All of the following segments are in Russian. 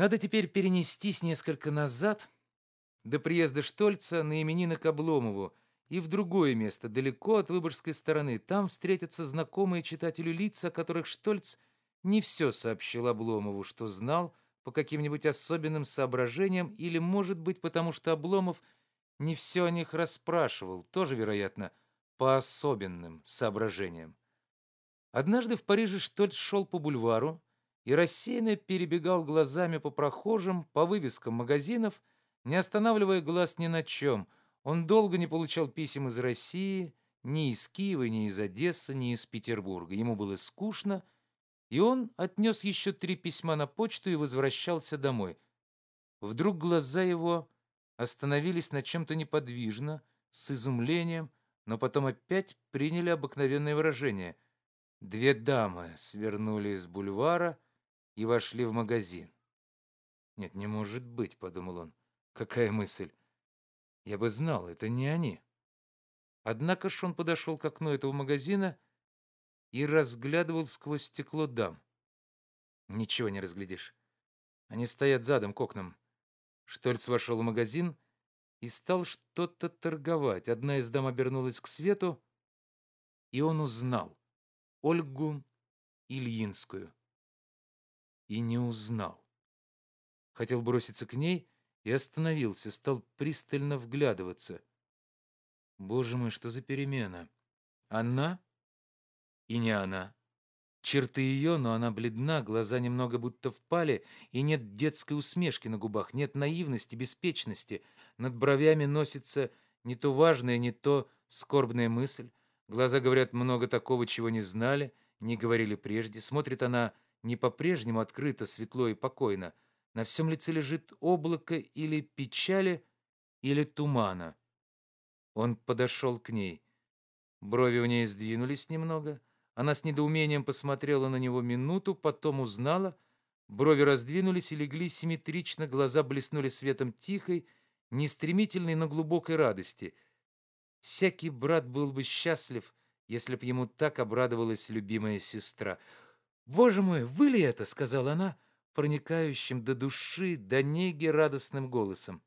Надо теперь перенестись несколько назад, до приезда Штольца на именины к Обломову, и в другое место, далеко от Выборгской стороны. Там встретятся знакомые читателю лица, о которых Штольц не все сообщил Обломову, что знал по каким-нибудь особенным соображениям или, может быть, потому что Обломов не все о них расспрашивал, тоже, вероятно, по особенным соображениям. Однажды в Париже Штольц шел по бульвару и рассеянно перебегал глазами по прохожим, по вывескам магазинов, не останавливая глаз ни на чем. Он долго не получал писем из России, ни из Киева, ни из Одессы, ни из Петербурга. Ему было скучно, и он отнес еще три письма на почту и возвращался домой. Вдруг глаза его остановились на чем-то неподвижно, с изумлением, но потом опять приняли обыкновенное выражение. Две дамы свернули с бульвара и вошли в магазин. «Нет, не может быть», — подумал он. «Какая мысль! Я бы знал, это не они». Однако ж он подошел к окну этого магазина и разглядывал сквозь стекло дам. Ничего не разглядишь. Они стоят задом к окнам. Штольц вошел в магазин и стал что-то торговать. Одна из дам обернулась к свету, и он узнал Ольгу Ильинскую. И не узнал. Хотел броситься к ней и остановился, стал пристально вглядываться. Боже мой, что за перемена? Она и не она. Черты ее, но она бледна, глаза немного будто впали, и нет детской усмешки на губах, нет наивности, беспечности. Над бровями носится не то важная, не то скорбная мысль. Глаза говорят много такого, чего не знали, не говорили прежде. Смотрит она не по-прежнему открыто, светло и покойно. На всем лице лежит облако или печали, или тумана. Он подошел к ней. Брови у ней сдвинулись немного — она с недоумением посмотрела на него минуту, потом узнала. Брови раздвинулись и легли симметрично, глаза блеснули светом тихой, нестремительной, но глубокой радости. Всякий брат был бы счастлив, если б ему так обрадовалась любимая сестра. «Боже мой, вы ли это?» — сказала она, проникающим до души, до неги радостным голосом.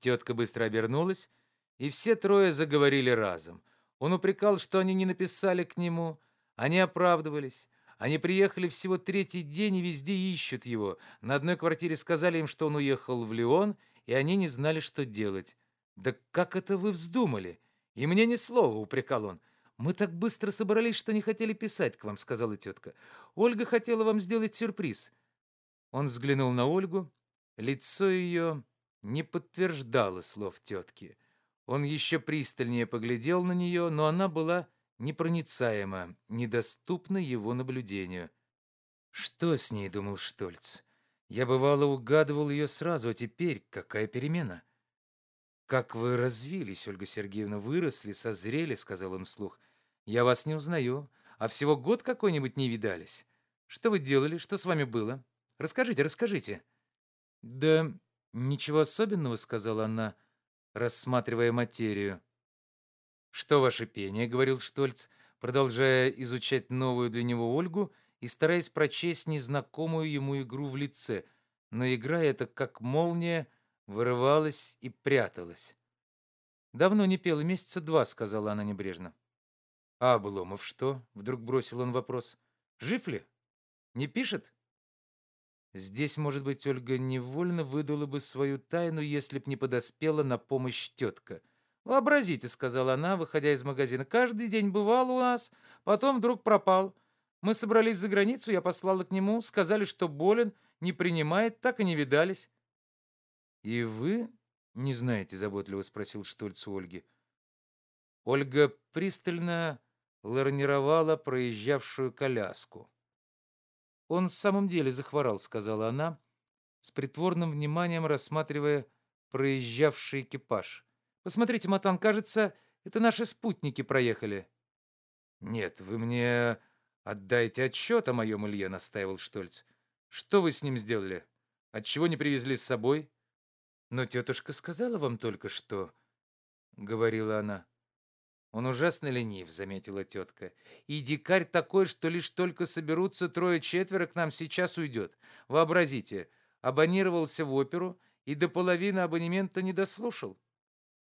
Тетка быстро обернулась, и все трое заговорили разом — он упрекал, что они не написали к нему. Они оправдывались. Они приехали всего третий день и везде ищут его. На одной квартире сказали им, что он уехал в Лион, и они не знали, что делать. «Да как это вы вздумали?» «И мне ни слова», — упрекал он. «Мы так быстро собрались, что не хотели писать к вам», — сказала тетка. «Ольга хотела вам сделать сюрприз». Он взглянул на Ольгу. Лицо ее не подтверждало слов тетки. Он еще пристальнее поглядел на нее, но она была непроницаема, недоступна его наблюдению. «Что с ней?» — думал Штольц. «Я, бывало, угадывал ее сразу, а теперь какая перемена?» «Как вы развились, Ольга Сергеевна, выросли, созрели», — сказал он вслух. «Я вас не узнаю, а всего год какой-нибудь не видались. Что вы делали, что с вами было? Расскажите, расскажите». «Да ничего особенного», — сказала она, — рассматривая материю. «Что ваше пение?» — говорил Штольц, продолжая изучать новую для него Ольгу и стараясь прочесть незнакомую ему игру в лице, но игра эта, как молния, вырывалась и пряталась. «Давно не пела, месяца два», — сказала она небрежно. «А Обломов что?» — вдруг бросил он вопрос. «Жив ли? Не пишет?» Здесь, может быть, Ольга невольно выдала бы свою тайну, если б не подоспела на помощь тетка. «Вообразите», — сказала она, выходя из магазина, — «каждый день бывал у нас, потом вдруг пропал. Мы собрались за границу, я послала к нему, сказали, что болен, не принимает, так и не видались». «И вы не знаете?» — заботливо спросил Штольц у Ольги. Ольга пристально ларнировала проезжавшую коляску. «Он в самом деле захворал», — сказала она, с притворным вниманием рассматривая проезжавший экипаж. «Посмотрите, Матан, кажется, это наши спутники проехали». «Нет, вы мне отдайте отчет о моем Илье», — настаивал Штольц. «Что вы с ним сделали? Отчего не привезли с собой?» «Но тетушка сказала вам только что», — говорила она. «Он ужасно ленив», — заметила тетка. «И дикарь такой, что лишь только соберутся трое-четверо, к нам сейчас уйдет. Вообразите, абонировался в оперу и до половины абонемента не дослушал.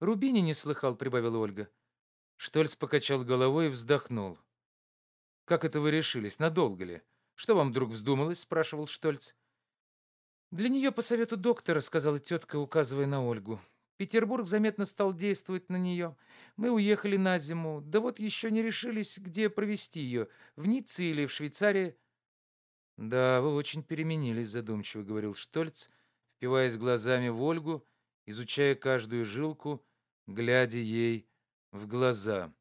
«Рубини не слыхал», — прибавила Ольга. Штольц покачал головой и вздохнул. «Как это вы решились? Надолго ли? Что вам вдруг вздумалось?» — спрашивал Штольц. «Для нее по совету доктора», — сказала тетка, указывая на Ольгу. Петербург заметно стал действовать на нее. Мы уехали на зиму, да вот еще не решились, где провести ее, в Ницце или в Швейцарии. «Да, вы очень переменились», — задумчиво говорил Штольц, впиваясь глазами в Ольгу, изучая каждую жилку, глядя ей в глаза.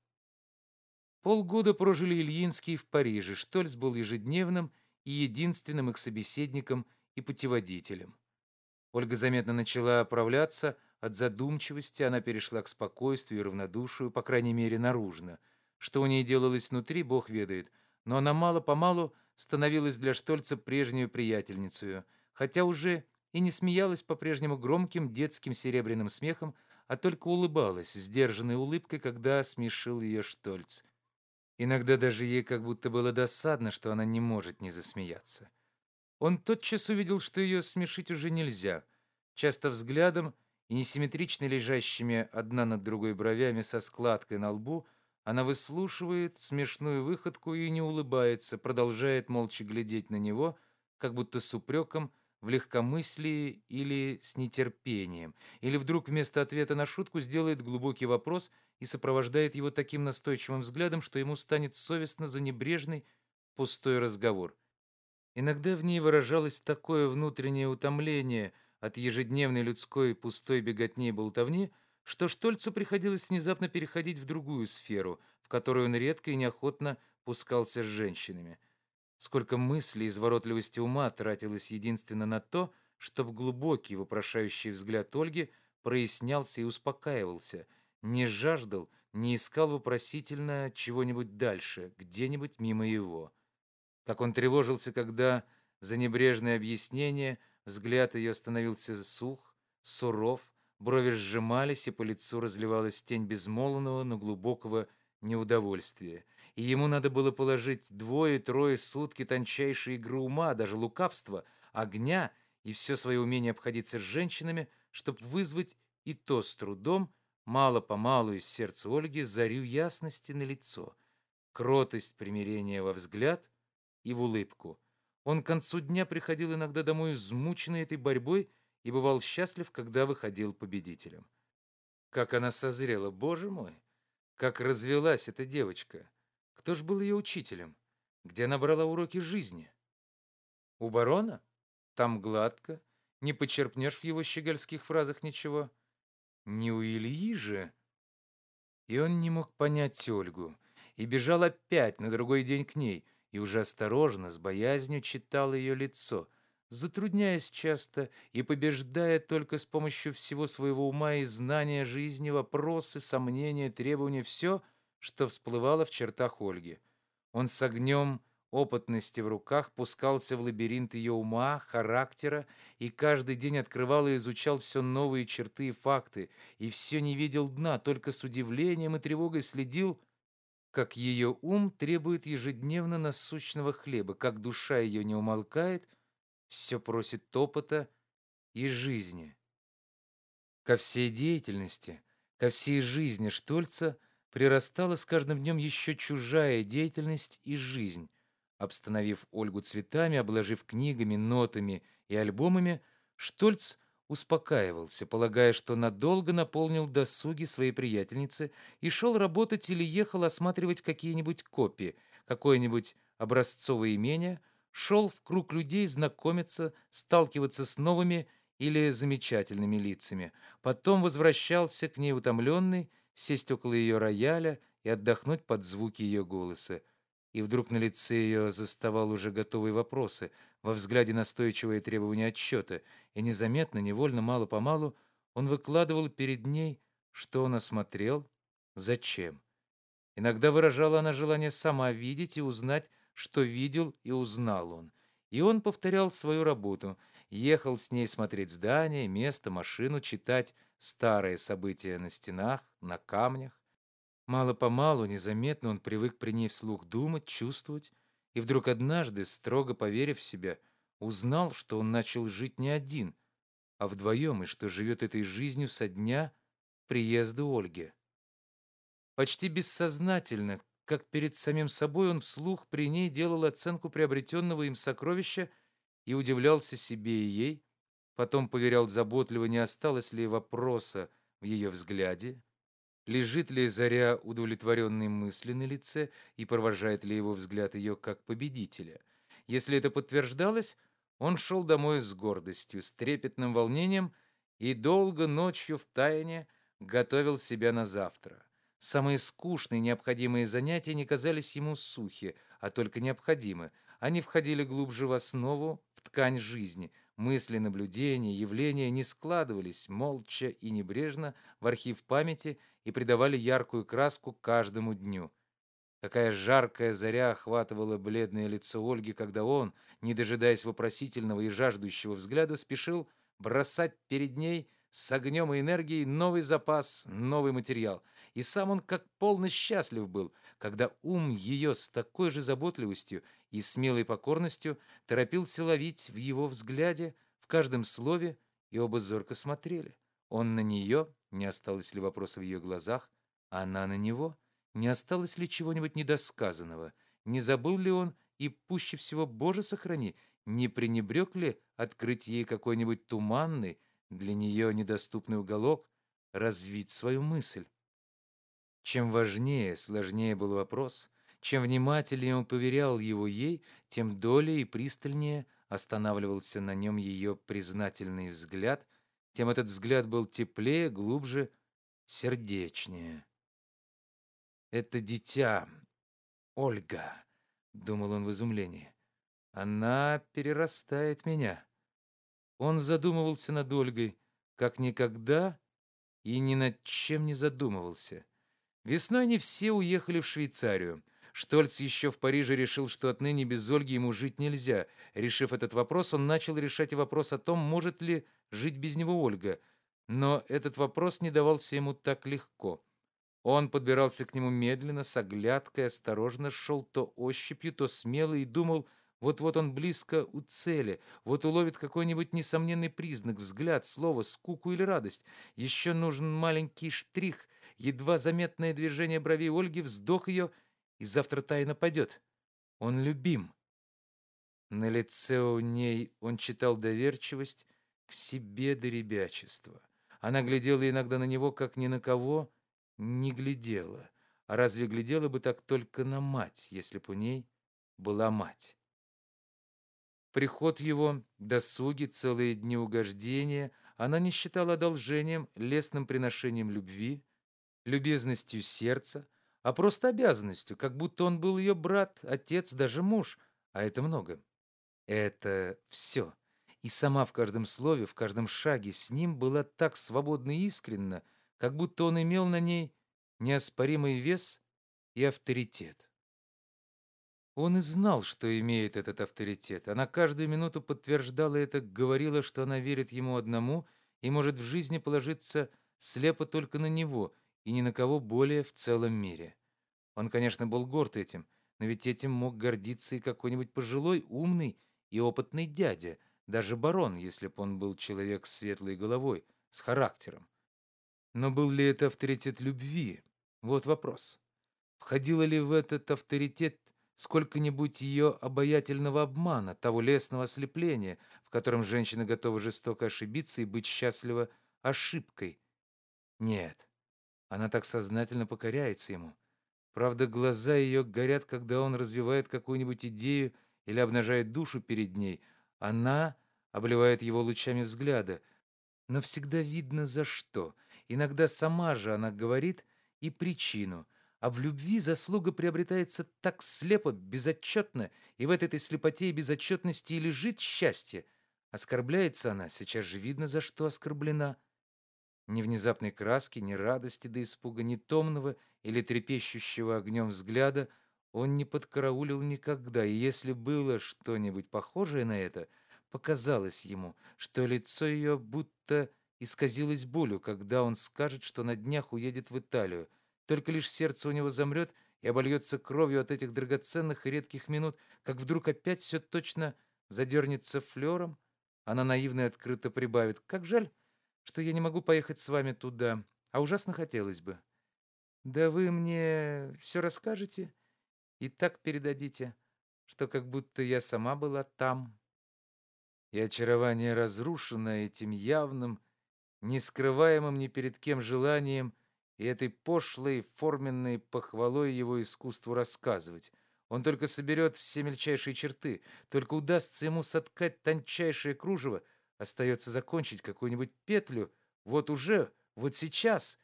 Полгода прожили Ильинский в Париже. Штольц был ежедневным и единственным их собеседником и путеводителем. Ольга заметно начала оправляться — от задумчивости она перешла к спокойствию и равнодушию, по крайней мере, наружно. Что у ней делалось внутри, Бог ведает. Но она мало-помалу становилась для Штольца прежнюю приятельницей, хотя уже и не смеялась по-прежнему громким детским серебряным смехом, а только улыбалась, сдержанной улыбкой, когда смешил ее Штольц. Иногда даже ей как будто было досадно, что она не может не засмеяться. Он тотчас увидел, что ее смешить уже нельзя. Часто взглядом и несимметрично лежащими одна над другой бровями со складкой на лбу, она выслушивает смешную выходку и не улыбается, продолжает молча глядеть на него, как будто с упреком, в легкомыслии или с нетерпением, или вдруг вместо ответа на шутку сделает глубокий вопрос и сопровождает его таким настойчивым взглядом, что ему станет совестно за небрежный, пустой разговор. Иногда в ней выражалось такое внутреннее утомление – от ежедневной людской пустой беготни и болтовни, что Штольцу приходилось внезапно переходить в другую сферу, в которую он редко и неохотно пускался с женщинами. Сколько мыслей и изворотливости ума тратилось единственно на то, чтобы глубокий вопрошающий взгляд Ольги прояснялся и успокаивался, не жаждал, не искал вопросительно чего-нибудь дальше, где-нибудь мимо его. Как он тревожился, когда за небрежное объяснение – Взгляд ее становился сух, суров, брови сжимались, и по лицу разливалась тень безмолвного, но глубокого неудовольствия. И ему надо было положить двое-трое сутки тончайшей игры ума, даже лукавства, огня и все свое умение обходиться с женщинами, чтобы вызвать и то с трудом, мало-помалу из сердца Ольги, зарю ясности на лицо, кротость примирения во взгляд и в улыбку — он к концу дня приходил иногда домой измученный этой борьбой и бывал счастлив, когда выходил победителем. Как она созрела, боже мой! Как развелась эта девочка! Кто ж был ее учителем? Где она брала уроки жизни? У барона? Там гладко, не почерпнешь в его щегольских фразах ничего. Не у Ильи же. И он не мог понять Ольгу, и бежал опять на другой день к ней — и уже осторожно, с боязнью читал ее лицо, затрудняясь часто и побеждая только с помощью всего своего ума и знания жизни вопросы, сомнения, требования, все, что всплывало в чертах Ольги. Он с огнем опытности в руках пускался в лабиринт ее ума, характера и каждый день открывал и изучал все новые черты и факты, и все не видел дна, только с удивлением и тревогой следил, как ее ум требует ежедневно насущного хлеба, как душа ее не умолкает, все просит опыта и жизни. Ко всей деятельности, ко всей жизни Штольца прирастала с каждым днем еще чужая деятельность и жизнь. Обстановив Ольгу цветами, обложив книгами, нотами и альбомами, Штольц – успокаивался, полагая, что надолго наполнил досуги своей приятельницы и шел работать или ехал осматривать какие-нибудь копии, какое-нибудь образцовое имение, шел в круг людей знакомиться, сталкиваться с новыми или замечательными лицами. Потом возвращался к ней утомленный, сесть около ее рояля и отдохнуть под звуки ее голоса. И вдруг на лице ее заставал уже готовые вопросы, во взгляде настойчивое требование отчета, и незаметно, невольно, мало-помалу он выкладывал перед ней, что он осмотрел, зачем. Иногда выражала она желание сама видеть и узнать, что видел и узнал он. И он повторял свою работу, ехал с ней смотреть здания, место, машину, читать старые события на стенах, на камнях. Мало-помалу, незаметно он привык при ней вслух думать, чувствовать, и вдруг однажды, строго поверив в себя, узнал, что он начал жить не один, а вдвоем, и что живет этой жизнью со дня приезда Ольги. Почти бессознательно, как перед самим собой, он вслух при ней делал оценку приобретенного им сокровища и удивлялся себе и ей, потом поверял заботливо, не осталось ли вопроса в ее взгляде, лежит ли Заря удовлетворенной мысли на лице и провожает ли его взгляд ее как победителя. Если это подтверждалось, он шел домой с гордостью, с трепетным волнением и долго ночью в тайне готовил себя на завтра. Самые скучные необходимые занятия не казались ему сухи, а только необходимы. Они входили глубже в основу, в ткань жизни. Мысли, наблюдения, явления не складывались молча и небрежно в архив памяти и придавали яркую краску каждому дню. Какая жаркая заря охватывала бледное лицо Ольги, когда он, не дожидаясь вопросительного и жаждущего взгляда, спешил бросать перед ней с огнем и энергией новый запас, новый материал. И сам он как полно счастлив был, когда ум ее с такой же заботливостью и смелой покорностью торопился ловить в его взгляде, в каждом слове, и оба зорко смотрели. Он на нее, не осталось ли вопроса в ее глазах, она на него — не осталось ли чего-нибудь недосказанного? Не забыл ли он и, пуще всего, Боже сохрани, не пренебрег ли открыть ей какой-нибудь туманный, для нее недоступный уголок, развить свою мысль? Чем важнее, сложнее был вопрос, чем внимательнее он поверял его ей, тем долей и пристальнее останавливался на нем ее признательный взгляд, тем этот взгляд был теплее, глубже, сердечнее. Это дитя, Ольга, думал он в изумлении. Она перерастает меня. Он задумывался над Ольгой, как никогда и ни над чем не задумывался. Весной не все уехали в Швейцарию. Штольц еще в Париже решил, что отныне без Ольги ему жить нельзя. Решив этот вопрос, он начал решать вопрос о том, может ли жить без него Ольга. Но этот вопрос не давался ему так легко. Он подбирался к нему медленно, с оглядкой, осторожно шел то ощупью, то смело и думал, вот-вот он близко у цели, вот уловит какой-нибудь несомненный признак, взгляд, слово, скуку или радость. Еще нужен маленький штрих, едва заметное движение бровей Ольги, вздох ее, и завтра тайна падет. Он любим. На лице у ней он читал доверчивость к себе до ребячества. Она глядела иногда на него, как ни на кого, не глядела. А разве глядела бы так только на мать, если б у ней была мать? Приход его, досуги, целые дни угождения она не считала одолжением, лестным приношением любви, любезностью сердца, а просто обязанностью, как будто он был ее брат, отец, даже муж, а это много. Это все. И сама в каждом слове, в каждом шаге с ним была так свободна и искренна, как будто он имел на ней неоспоримый вес и авторитет. Он и знал, что имеет этот авторитет. Она каждую минуту подтверждала это, говорила, что она верит ему одному и может в жизни положиться слепо только на него и ни на кого более в целом мире. Он, конечно, был горд этим, но ведь этим мог гордиться и какой-нибудь пожилой, умный и опытный дядя, даже барон, если бы он был человек с светлой головой, с характером. Но был ли это авторитет любви? Вот вопрос. Входило ли в этот авторитет сколько-нибудь ее обаятельного обмана, того лесного ослепления, в котором женщина готова жестоко ошибиться и быть счастлива ошибкой? Нет. Она так сознательно покоряется ему. Правда, глаза ее горят, когда он развивает какую-нибудь идею или обнажает душу перед ней. Она обливает его лучами взгляда. Но всегда видно за что — Иногда сама же она говорит и причину, а в любви заслуга приобретается так слепо, безотчетно, и в этой слепоте и безотчетности и лежит счастье. Оскорбляется она, сейчас же видно, за что оскорблена. Ни внезапной краски, ни радости до испуга, ни томного или трепещущего огнем взгляда он не подкараулил никогда, и если было что-нибудь похожее на это, показалось ему, что лицо ее будто исказилось болью, когда он скажет, что на днях уедет в Италию. Только лишь сердце у него замрет и обольется кровью от этих драгоценных и редких минут, как вдруг опять все точно задернется флером, она наивно и открыто прибавит. «Как жаль, что я не могу поехать с вами туда, а ужасно хотелось бы. Да вы мне все расскажете и так передадите, что как будто я сама была там». И очарование разрушено этим явным, нескрываемым ни перед кем желанием и этой пошлой форменной похвалой его искусству рассказывать. Он только соберет все мельчайшие черты, только удастся ему соткать тончайшее кружево, остается закончить какую-нибудь петлю, вот уже, вот сейчас.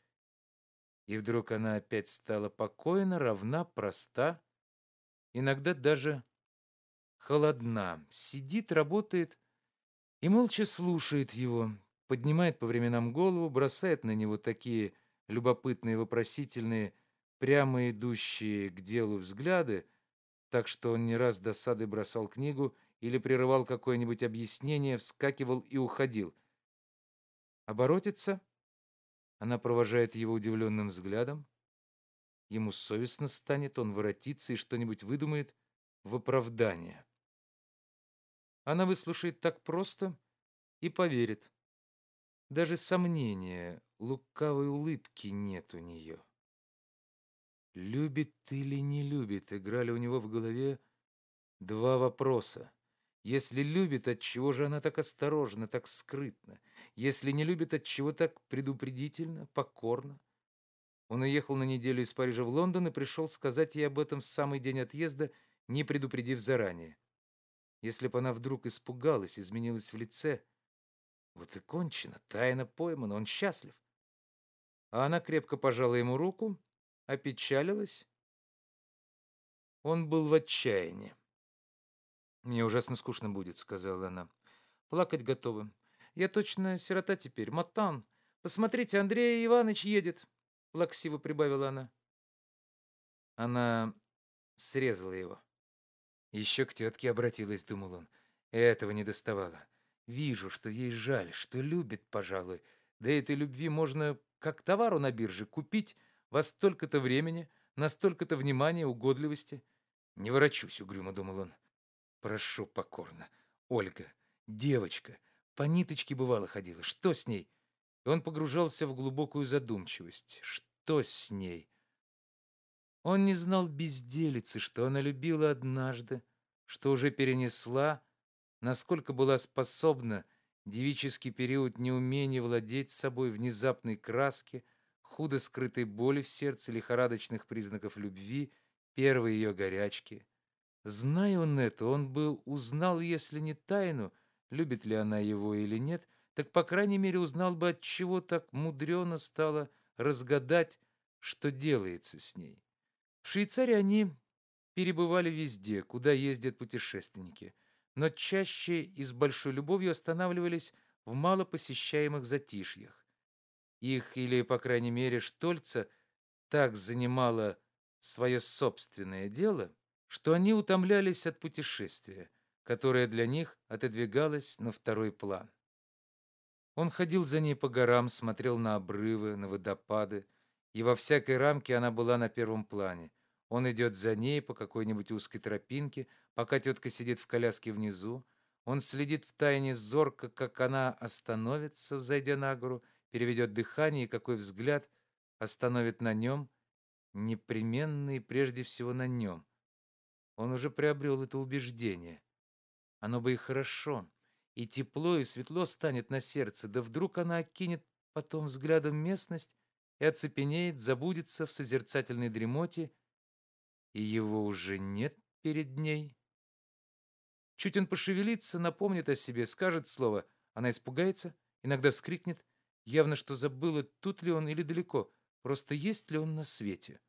И вдруг она опять стала покойна, равна, проста, иногда даже холодна, сидит, работает и молча слушает его, поднимает по временам голову, бросает на него такие любопытные, вопросительные, прямо идущие к делу взгляды, так что он не раз досадой бросал книгу или прерывал какое-нибудь объяснение, вскакивал и уходил. Оборотится, она провожает его удивленным взглядом. Ему совестно станет, он воротится и что-нибудь выдумает в оправдание. Она выслушает так просто и поверит. Даже сомнения, лукавой улыбки нет у нее. Любит или не любит, играли у него в голове два вопроса. Если любит, от чего же она так осторожна, так скрытна? Если не любит, от чего так предупредительно, покорно? Он уехал на неделю из Парижа в Лондон и пришел сказать ей об этом в самый день отъезда, не предупредив заранее. Если бы она вдруг испугалась, изменилась в лице, вот и кончено, тайна поймана, он счастлив. А она крепко пожала ему руку опечалилась. Он был в отчаянии. «Мне ужасно скучно будет», — сказала она. «Плакать готовы. Я точно сирота теперь. Матан. Посмотрите, Андрей Иванович едет», — плаксиво прибавила она. Она срезала его. Еще к тетке обратилась, думал он. Этого не доставало. Вижу, что ей жаль, что любит, пожалуй. Да этой любви можно, как товару на бирже, купить во столько-то времени, на столько-то внимания, угодливости. Не ворочусь, угрюмо думал он. Прошу покорно. Ольга, девочка, по ниточке бывало ходила. Что с ней? И он погружался в глубокую задумчивость. Что с ней? Он не знал безделицы, что она любила однажды, что уже перенесла, насколько была способна девический период неумения владеть собой внезапной краски, худо скрытой боли в сердце, лихорадочных признаков любви, первой ее горячки. Зная он это, он бы узнал, если не тайну, любит ли она его или нет, так, по крайней мере, узнал бы, от чего так мудрено стало разгадать, что делается с ней. В Швейцарии они перебывали везде, куда ездят путешественники, но чаще и с большой любовью останавливались в малопосещаемых затишьях. Их, или, по крайней мере, Штольца, так занимало свое собственное дело, что они утомлялись от путешествия, которое для них отодвигалось на второй план. Он ходил за ней по горам, смотрел на обрывы, на водопады, и во всякой рамке она была на первом плане. Он идет за ней по какой-нибудь узкой тропинке, пока тетка сидит в коляске внизу. Он следит в тайне зорко, как она остановится, взойдя на гору, переведет дыхание и какой взгляд остановит на нем, непременно и прежде всего на нем. Он уже приобрел это убеждение. Оно бы и хорошо, и тепло, и светло станет на сердце, да вдруг она окинет потом взглядом местность и оцепенеет, забудется в созерцательной дремоте, и его уже нет перед ней. Чуть он пошевелится, напомнит о себе, скажет слово, она испугается, иногда вскрикнет, Явно, что забыла, тут ли он или далеко, просто есть ли он на свете.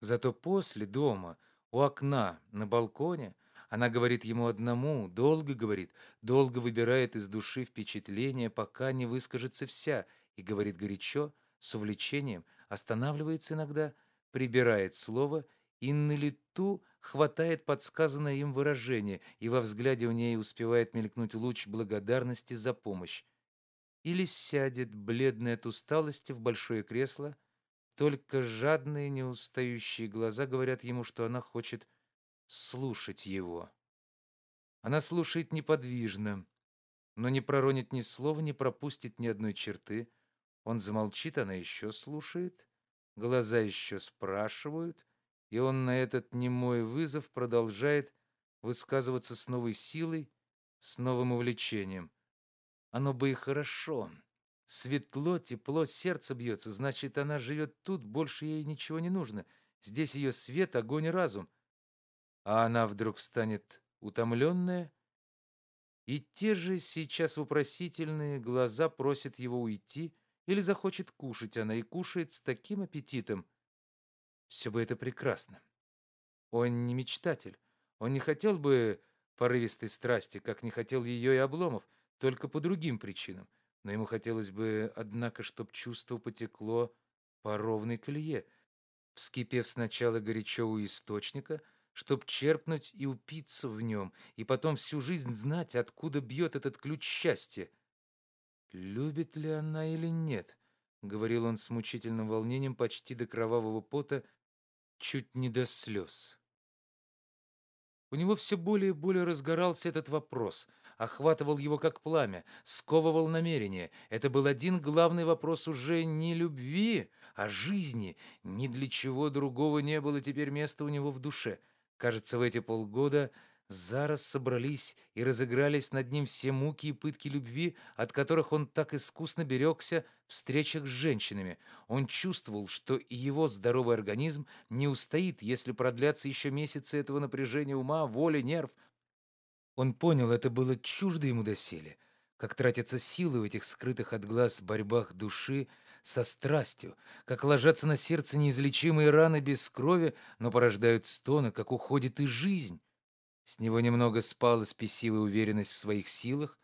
Зато после дома, у окна, на балконе, она говорит ему одному, долго говорит, долго выбирает из души впечатления, пока не выскажется вся, и говорит горячо, с увлечением, останавливается иногда, прибирает слово и на лету хватает подсказанное им выражение, и во взгляде у ней успевает мелькнуть луч благодарности за помощь или сядет, бледная от усталости, в большое кресло. Только жадные, неустающие глаза говорят ему, что она хочет слушать его. Она слушает неподвижно, но не проронит ни слова, не пропустит ни одной черты. Он замолчит, она еще слушает, глаза еще спрашивают, и он на этот немой вызов продолжает высказываться с новой силой, с новым увлечением. Оно бы и хорошо. Светло, тепло, сердце бьется, значит, она живет тут, больше ей ничего не нужно. Здесь ее свет, огонь и разум. А она вдруг встанет утомленная, и те же сейчас вопросительные глаза просят его уйти или захочет кушать она и кушает с таким аппетитом. Все бы это прекрасно. Он не мечтатель. Он не хотел бы порывистой страсти, как не хотел ее и Обломов, только по другим причинам. Но ему хотелось бы, однако, чтоб чувство потекло по ровной колее, вскипев сначала горячо у источника — чтоб черпнуть и упиться в нем, и потом всю жизнь знать, откуда бьет этот ключ счастья. «Любит ли она или нет?» — говорил он с мучительным волнением почти до кровавого пота, чуть не до слез. У него все более и более разгорался этот вопрос, охватывал его как пламя, сковывал намерение. Это был один главный вопрос уже не любви, а жизни. Ни для чего другого не было теперь места у него в душе — Кажется, в эти полгода зараз собрались и разыгрались над ним все муки и пытки любви, от которых он так искусно берегся в встречах с женщинами. Он чувствовал, что и его здоровый организм не устоит, если продлятся еще месяцы этого напряжения ума, воли, нерв. Он понял, это было чуждо ему доселе, как тратятся силы в этих скрытых от глаз борьбах души, со страстью, как ложатся на сердце неизлечимые раны без крови, но порождают стоны, как уходит и жизнь. С него немного спала спесивая уверенность в своих силах.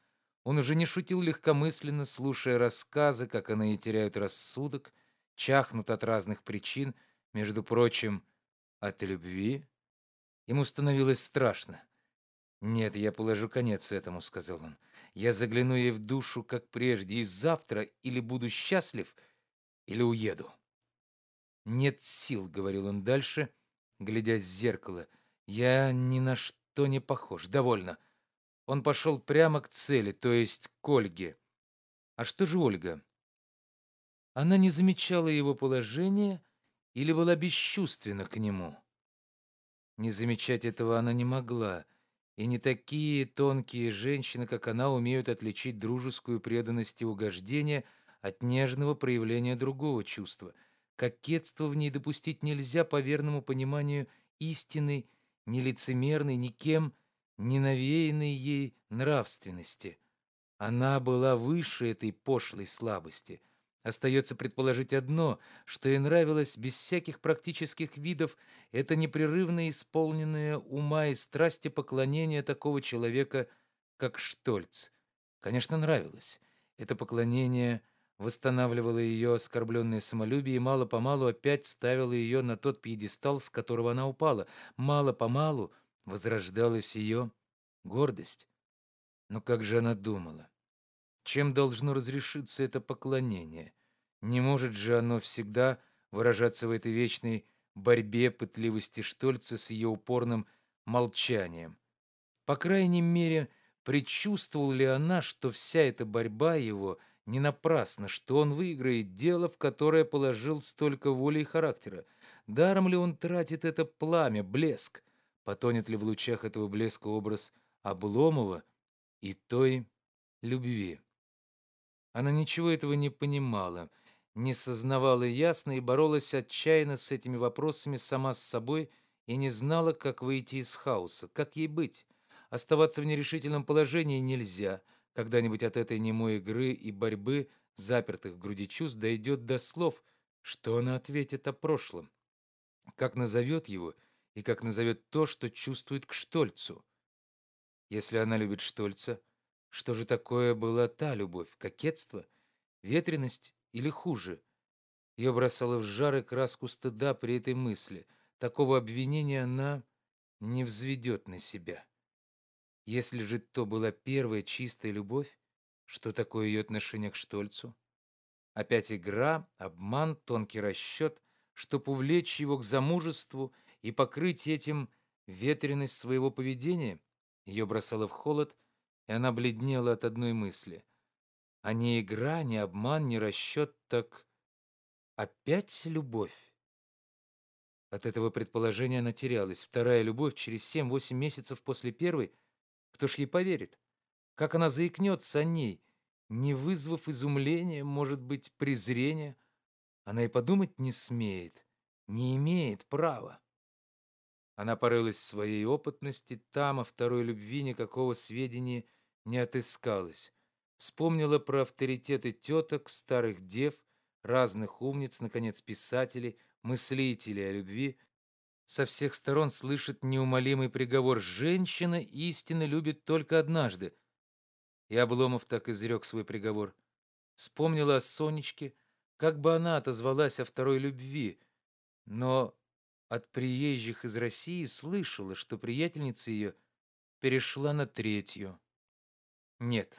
Он уже не шутил легкомысленно, слушая рассказы, как они теряют рассудок, чахнут от разных причин, между прочим, от любви. Ему становилось страшно. «Нет, я положу конец этому», — сказал он. «Я загляну ей в душу, как прежде, и завтра или буду счастлив, — или уеду. Нет сил, говорил он дальше, глядясь в зеркало. Я ни на что не похож. Довольно. Он пошел прямо к цели, то есть к Ольге. А что же Ольга? Она не замечала его положения или была бесчувственна к нему. Не замечать этого она не могла, и не такие тонкие женщины, как она, умеют отличить дружескую преданность и угождение – от нежного проявления другого чувства. Кокетство в ней допустить нельзя по верному пониманию истинной, нелицемерной, никем не навеянной ей нравственности. Она была выше этой пошлой слабости. Остается предположить одно, что ей нравилось без всяких практических видов это непрерывно исполненное ума и страсти поклонение такого человека, как Штольц. Конечно, нравилось. Это поклонение восстанавливала ее оскорбленное самолюбие и мало-помалу опять ставила ее на тот пьедестал, с которого она упала. Мало-помалу возрождалась ее гордость. Но как же она думала? Чем должно разрешиться это поклонение? Не может же оно всегда выражаться в этой вечной борьбе пытливости Штольца с ее упорным молчанием. По крайней мере, предчувствовала ли она, что вся эта борьба его — не напрасно, что он выиграет дело, в которое положил столько воли и характера. Даром ли он тратит это пламя, блеск? Потонет ли в лучах этого блеска образ Обломова и той любви? Она ничего этого не понимала, не сознавала ясно и боролась отчаянно с этими вопросами сама с собой и не знала, как выйти из хаоса, как ей быть. Оставаться в нерешительном положении нельзя — когда-нибудь от этой немой игры и борьбы, запертых в груди чувств, дойдет до слов, что она ответит о прошлом, как назовет его и как назовет то, что чувствует к Штольцу. Если она любит Штольца, что же такое была та любовь? Кокетство? Ветренность или хуже? Ее бросало в жар и краску стыда при этой мысли. Такого обвинения она не взведет на себя. Если же то была первая чистая любовь, что такое ее отношение к Штольцу? Опять игра, обман, тонкий расчет, чтоб увлечь его к замужеству и покрыть этим ветренность своего поведения? Ее бросало в холод, и она бледнела от одной мысли. А не игра, не обман, не расчет, так опять любовь. От этого предположения она терялась. Вторая любовь через семь-восемь месяцев после первой. Кто ж ей поверит? Как она заикнется о ней, не вызвав изумления, может быть, презрения? Она и подумать не смеет, не имеет права. Она порылась в своей опытности, там о второй любви никакого сведения отыскалось. Вспомнила про авторитеты теток, старых дев, разных умниц, наконец, писателей, мыслителей о любви. Со всех сторон слышит неумолимый приговор «Женщина истинно любит только однажды». И Обломов так изрек свой приговор. Вспомнила о Сонечке, как бы она отозвалась о второй любви, но от приезжих из России слышала, что приятельница ее перешла на третью. Нет,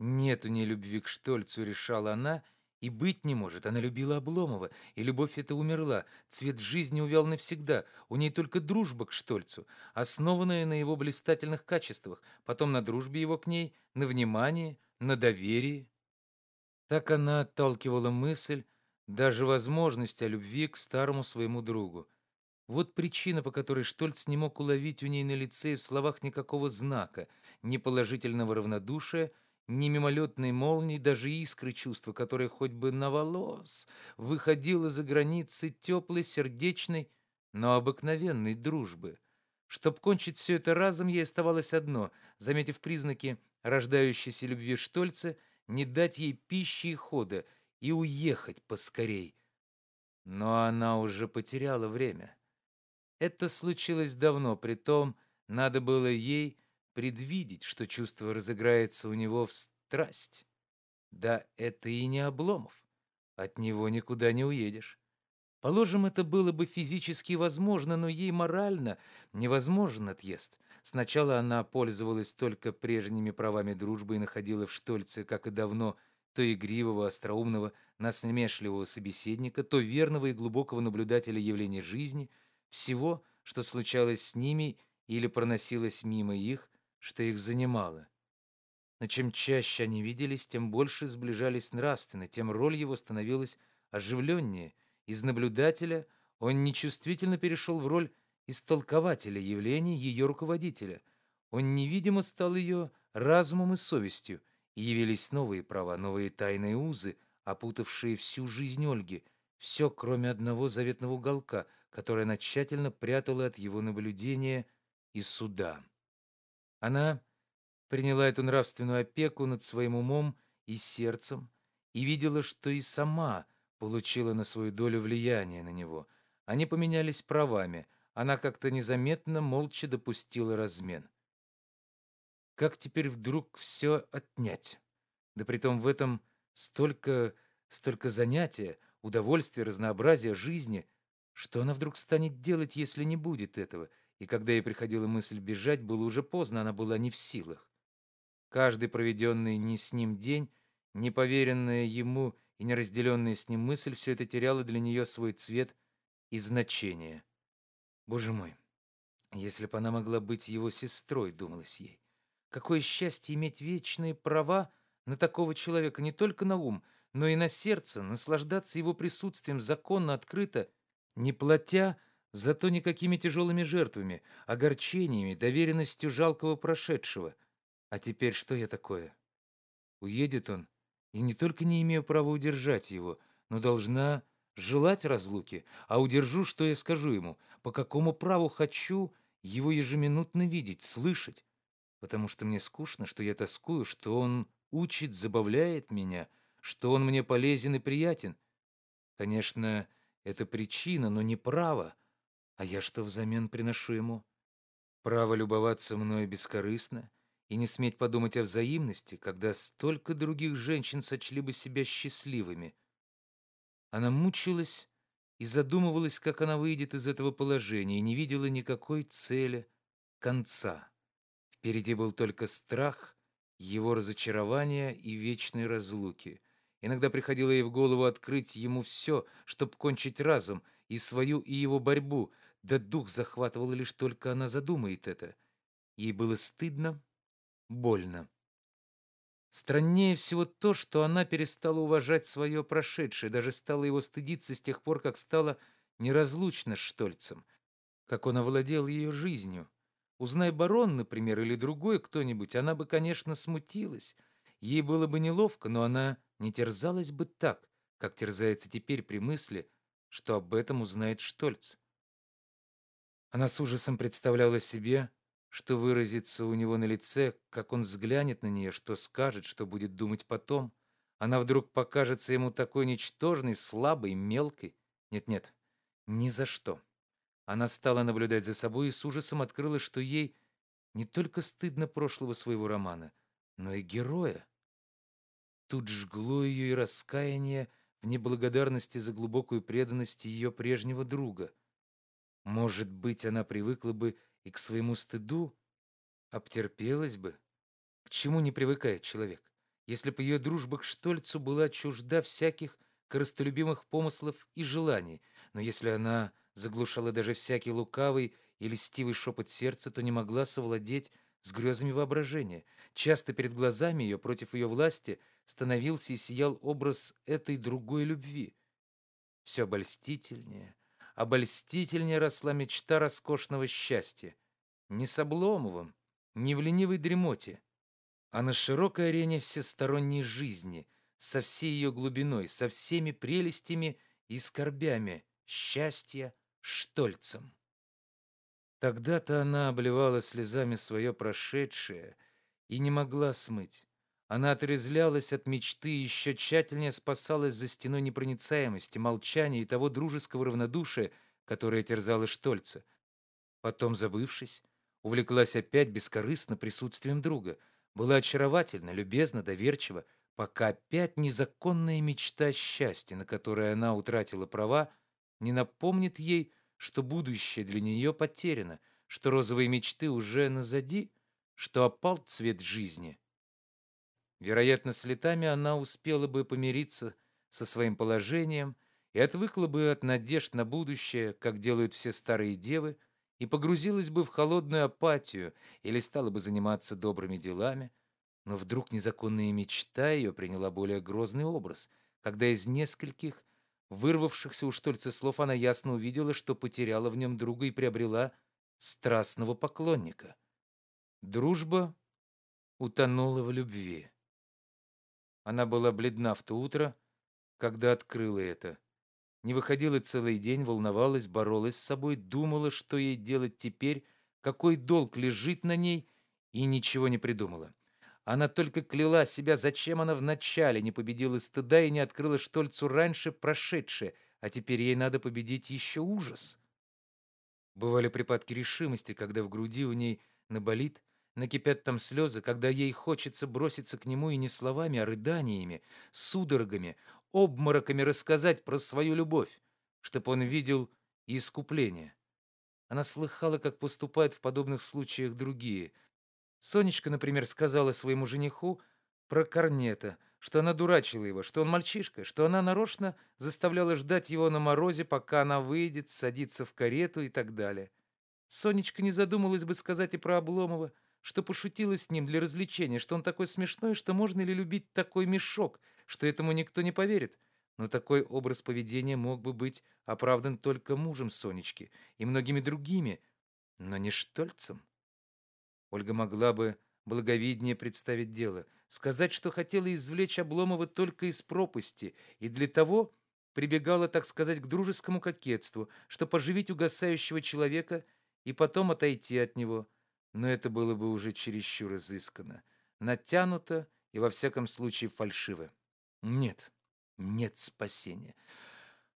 нет у нее любви к Штольцу, решала она, и быть не может. Она любила Обломова, и любовь эта умерла. Цвет жизни увял навсегда. У ней только дружба к Штольцу, основанная на его блистательных качествах, потом на дружбе его к ней, на внимании, на доверии. Так она отталкивала мысль, даже возможность о любви к старому своему другу. Вот причина, по которой Штольц не мог уловить у ней на лице и в словах никакого знака, ни положительного равнодушия, ни мимолетной молнии, даже искры чувства, которое хоть бы на волос выходило за границы теплой, сердечной, но обыкновенной дружбы. Чтоб кончить все это разом, ей оставалось одно, заметив признаки рождающейся любви Штольца, не дать ей пищи и хода и уехать поскорей. Но она уже потеряла время. Это случилось давно, притом надо было ей предвидеть, что чувство разыграется у него в страсть. Да это и не Обломов. От него никуда не уедешь. Положим, это было бы физически возможно, но ей морально невозможен отъезд. Сначала она пользовалась только прежними правами дружбы и находила в Штольце, как и давно, то игривого, остроумного, насмешливого собеседника, то верного и глубокого наблюдателя явлений жизни, всего, что случалось с ними или проносилось мимо их, что их занимало. Но чем чаще они виделись, тем больше сближались нравственно, тем роль его становилась оживленнее – из наблюдателя он нечувствительно перешел в роль истолкователя явлений ее руководителя. Он невидимо стал ее разумом и совестью, и явились новые права, новые тайные узы, опутавшие всю жизнь Ольги, все, кроме одного заветного уголка, который она тщательно прятала от его наблюдения и суда. Она приняла эту нравственную опеку над своим умом и сердцем и видела, что и сама – получила на свою долю влияния на него. Они поменялись правами. Она как-то незаметно, молча допустила размен. Как теперь вдруг все отнять? Да притом в этом столько, столько занятия, удовольствия, разнообразия жизни, что она вдруг станет делать, если не будет этого? И когда ей приходила мысль бежать, было уже поздно, она была не в силах. Каждый проведенный не с ним день, неповеренное ему и неразделенная с ним мысль все это теряло для нее свой цвет и значение. Боже мой, если бы она могла быть его сестрой, думалось ей. Какое счастье иметь вечные права на такого человека не только на ум, но и на сердце, наслаждаться его присутствием законно, открыто, не платя зато никакими тяжелыми жертвами, огорчениями, доверенностью жалкого прошедшего. А теперь что я такое? Уедет он, и не только не имею права удержать его, но должна желать разлуки, а удержу, что я скажу ему, по какому праву хочу его ежеминутно видеть, слышать, потому что мне скучно, что я тоскую, что он учит, забавляет меня, что он мне полезен и приятен. Конечно, это причина, но не право. А я что взамен приношу ему? Право любоваться мною бескорыстно, и не сметь подумать о взаимности, когда столько других женщин сочли бы себя счастливыми. Она мучилась и задумывалась, как она выйдет из этого положения, и не видела никакой цели, конца. Впереди был только страх, его разочарование и вечной разлуки. Иногда приходило ей в голову открыть ему все, чтобы кончить разом, и свою, и его борьбу, да дух захватывал лишь только она задумает это — Ей было стыдно, больно. Страннее всего то, что она перестала уважать свое прошедшее, даже стала его стыдиться с тех пор, как стала неразлучна с Штольцем, как он овладел ее жизнью. Узнай барон, например, или другой кто-нибудь, она бы, конечно, смутилась. Ей было бы неловко, но она не терзалась бы так, как терзается теперь при мысли, что об этом узнает Штольц. Она с ужасом представляла себе, что выразится у него на лице, как он взглянет на нее, что скажет, что будет думать потом. Она вдруг покажется ему такой ничтожной, слабой, мелкой. Нет-нет, ни за что. Она стала наблюдать за собой и с ужасом открыла, что ей не только стыдно прошлого своего романа, но и героя. Тут жгло ее и раскаяние в неблагодарности за глубокую преданность ее прежнего друга. Может быть, она привыкла бы и к своему стыду обтерпелась бы. К чему не привыкает человек? Если бы ее дружба к Штольцу была чужда всяких корыстолюбимых помыслов и желаний, но если она заглушала даже всякий лукавый и льстивый шепот сердца, то не могла совладеть с грезами воображения. Часто перед глазами ее против ее власти становился и сиял образ этой другой любви. Все обольстительнее, обольстительнее росла мечта роскошного счастья. Не с Обломовым, не в ленивой дремоте, а на широкой арене всесторонней жизни, со всей ее глубиной, со всеми прелестями и скорбями счастья Штольцем. Тогда-то она обливала слезами свое прошедшее и не могла смыть. Она отрезлялась от мечты и еще тщательнее спасалась за стеной непроницаемости, молчания и того дружеского равнодушия, которое терзало Штольца. Потом, забывшись, увлеклась опять бескорыстно присутствием друга, была очаровательна, любезна, доверчива, пока опять незаконная мечта счастья, на которое она утратила права, не напомнит ей, что будущее для нее потеряно, что розовые мечты уже назади, что опал цвет жизни — Вероятно, с летами она успела бы помириться со своим положением и отвыкла бы от надежд на будущее, как делают все старые девы, и погрузилась бы в холодную апатию или стала бы заниматься добрыми делами. Но вдруг незаконная мечта ее приняла более грозный образ, когда из нескольких вырвавшихся у Штольца слов она ясно увидела, что потеряла в нем друга и приобрела страстного поклонника. Дружба утонула в любви. Она была бледна в то утро, когда открыла это. Не выходила целый день, волновалась, боролась с собой, думала, что ей делать теперь, какой долг лежит на ней, и ничего не придумала. Она только кляла себя, зачем она вначале не победила стыда и не открыла Штольцу раньше прошедшее, а теперь ей надо победить еще ужас. Бывали припадки решимости, когда в груди у ней наболит, Накипят там слезы, когда ей хочется броситься к нему и не словами, а рыданиями, судорогами, обмороками рассказать про свою любовь, чтобы он видел и искупление. Она слыхала, как поступают в подобных случаях другие. Сонечка, например, сказала своему жениху про Корнета, что она дурачила его, что он мальчишка, что она нарочно заставляла ждать его на морозе, пока она выйдет, садится в карету и так далее. Сонечка не задумалась бы сказать и про Обломова, что пошутила с ним для развлечения, что он такой смешной, что можно ли любить такой мешок, что этому никто не поверит. Но такой образ поведения мог бы быть оправдан только мужем Сонечки и многими другими, но не Штольцем. Ольга могла бы благовиднее представить дело, сказать, что хотела извлечь Обломова только из пропасти, и для того прибегала, так сказать, к дружескому кокетству, что поживить угасающего человека и потом отойти от него – но это было бы уже чересчур изысканно, натянуто и во всяком случае фальшиво. Нет, нет спасения.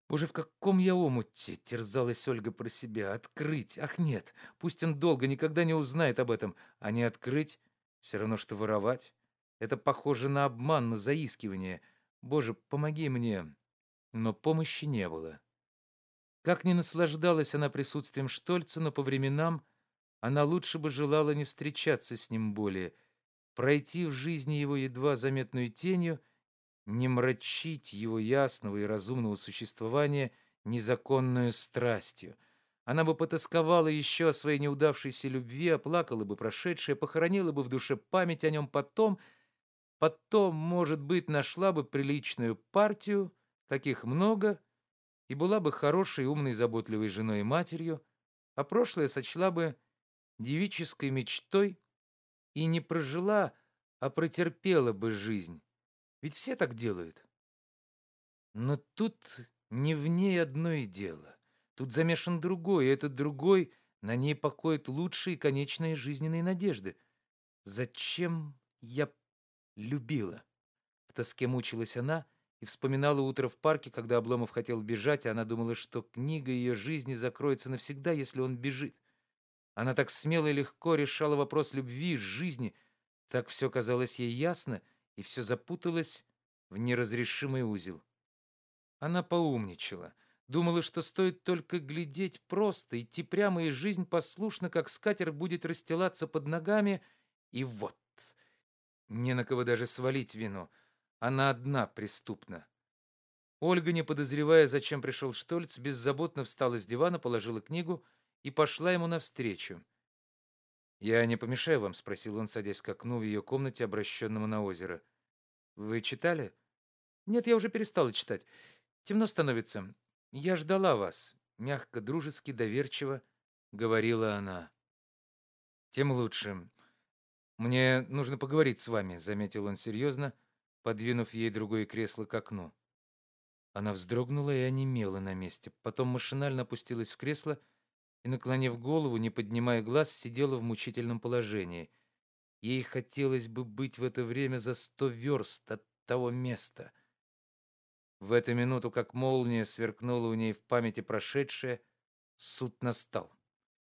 Боже, в каком я омуте, терзалась Ольга про себя. Открыть? Ах, нет, пусть он долго никогда не узнает об этом, а не открыть все равно, что воровать. Это похоже на обман, на заискивание. Боже, помоги мне. Но помощи не было. Как ни наслаждалась она присутствием Штольца, но по временам она лучше бы желала не встречаться с ним более, пройти в жизни его едва заметную тенью, не мрачить его ясного и разумного существования незаконную страстью. Она бы потасковала еще о своей неудавшейся любви, оплакала бы прошедшее, похоронила бы в душе память о нем потом, потом, может быть, нашла бы приличную партию, каких много, и была бы хорошей, умной, заботливой женой и матерью, а прошлое сочла бы девической мечтой и не прожила, а протерпела бы жизнь. Ведь все так делают. Но тут не в ней одно и дело. Тут замешан другой, и этот другой на ней покоит лучшие конечные жизненные надежды. Зачем я любила? В тоске мучилась она и вспоминала утро в парке, когда Обломов хотел бежать, и она думала, что книга ее жизни закроется навсегда, если он бежит. Она так смело и легко решала вопрос любви, жизни, так все казалось ей ясно, и все запуталось в неразрешимый узел. Она поумничала — Думала, что стоит только глядеть просто, идти прямо, и жизнь послушно, как скатер, будет расстилаться под ногами. И вот, не на кого даже свалить вину. Она одна преступна. Ольга, не подозревая, зачем пришел Штольц, беззаботно встала с дивана, положила книгу и пошла ему навстречу. «Я не помешаю вам?» — спросил он, садясь к окну в ее комнате, обращенному на озеро. «Вы читали?» «Нет, я уже перестала читать. Темно становится. «Я ждала вас», — мягко, дружески, доверчиво говорила она. «Тем лучше. Мне нужно поговорить с вами», — заметил он серьезно, подвинув ей другое кресло к окну. Она вздрогнула и онемела на месте, потом машинально опустилась в кресло и, наклонив голову, не поднимая глаз, сидела в мучительном положении. Ей хотелось бы быть в это время за сто верст от того места — в эту минуту, как молния, сверкнула у ней в памяти прошедшее, суд настал.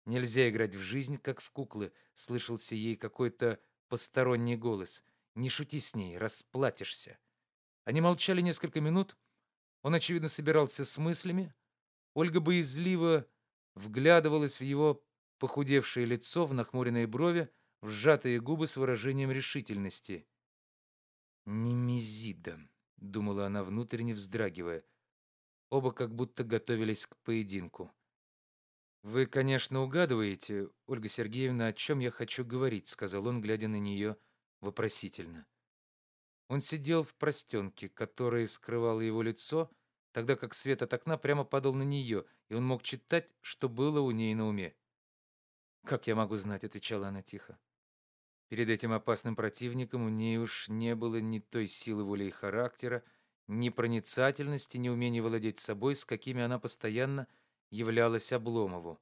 Нельзя играть в жизнь, как в куклы, слышался ей какой-то посторонний голос. Не шути с ней, расплатишься. Они молчали несколько минут. Он, очевидно, собирался с мыслями. Ольга боязливо вглядывалась в его похудевшее лицо, в нахмуренные брови, в сжатые губы с выражением решительности. «Немезида», — думала она, внутренне вздрагивая. Оба как будто готовились к поединку. «Вы, конечно, угадываете, Ольга Сергеевна, о чем я хочу говорить», — сказал он, глядя на нее вопросительно. Он сидел в простенке, которая скрывала его лицо, тогда как свет от окна прямо падал на нее, и он мог читать, что было у ней на уме. «Как я могу знать?» — отвечала она тихо. Перед этим опасным противником у ней уж не было ни той силы воли и характера, ни проницательности, ни умения владеть собой, с какими она постоянно являлась Обломову.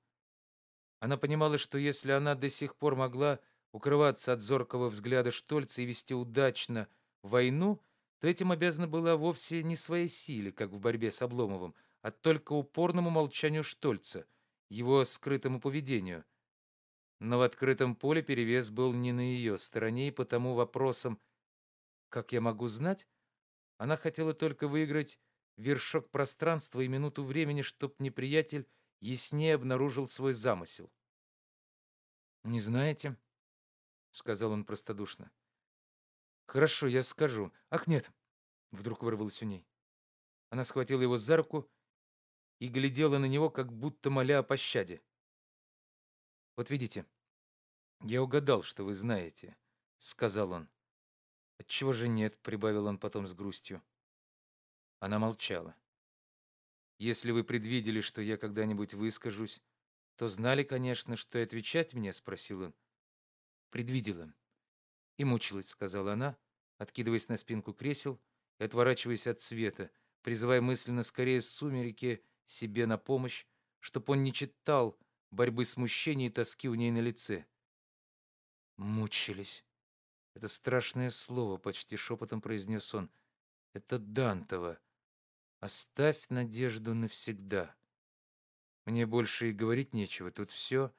Она понимала, что если она до сих пор могла укрываться от зоркого взгляда Штольца и вести удачно войну, то этим обязана была вовсе не своей силе, как в борьбе с Обломовым, а только упорному молчанию Штольца, его скрытому поведению – но в открытом поле перевес был не на ее стороне, и потому вопросом «как я могу знать?» она хотела только выиграть вершок пространства и минуту времени, чтоб неприятель яснее обнаружил свой замысел. «Не знаете?» — сказал он простодушно. «Хорошо, я скажу. Ах, нет!» — вдруг вырвалось у ней. Она схватила его за руку и глядела на него, как будто моля о пощаде. «Вот видите, я угадал, что вы знаете», — сказал он. «Отчего же нет?» — прибавил он потом с грустью. Она молчала. «Если вы предвидели, что я когда-нибудь выскажусь, то знали, конечно, что и отвечать мне?» — спросил он. «Предвидела. И мучилась», — сказала она, откидываясь на спинку кресел и отворачиваясь от света, призывая мысленно скорее сумерки себе на помощь, чтоб он не читал борьбы смущения и тоски у ней на лице. Мучились. Это страшное слово, почти шепотом произнес он. Это Дантова. Оставь надежду навсегда. Мне больше и говорить нечего, тут все.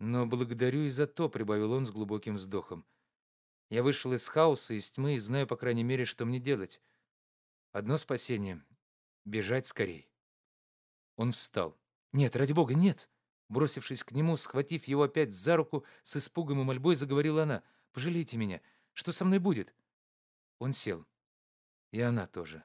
Но благодарю и за то, прибавил он с глубоким вздохом. Я вышел из хаоса, из тьмы и знаю, по крайней мере, что мне делать. Одно спасение — бежать скорей. Он встал. «Нет, ради бога, нет!» Бросившись к нему, схватив его опять за руку, с испугом и мольбой заговорила она. «Пожалейте меня. Что со мной будет?» Он сел. И она тоже.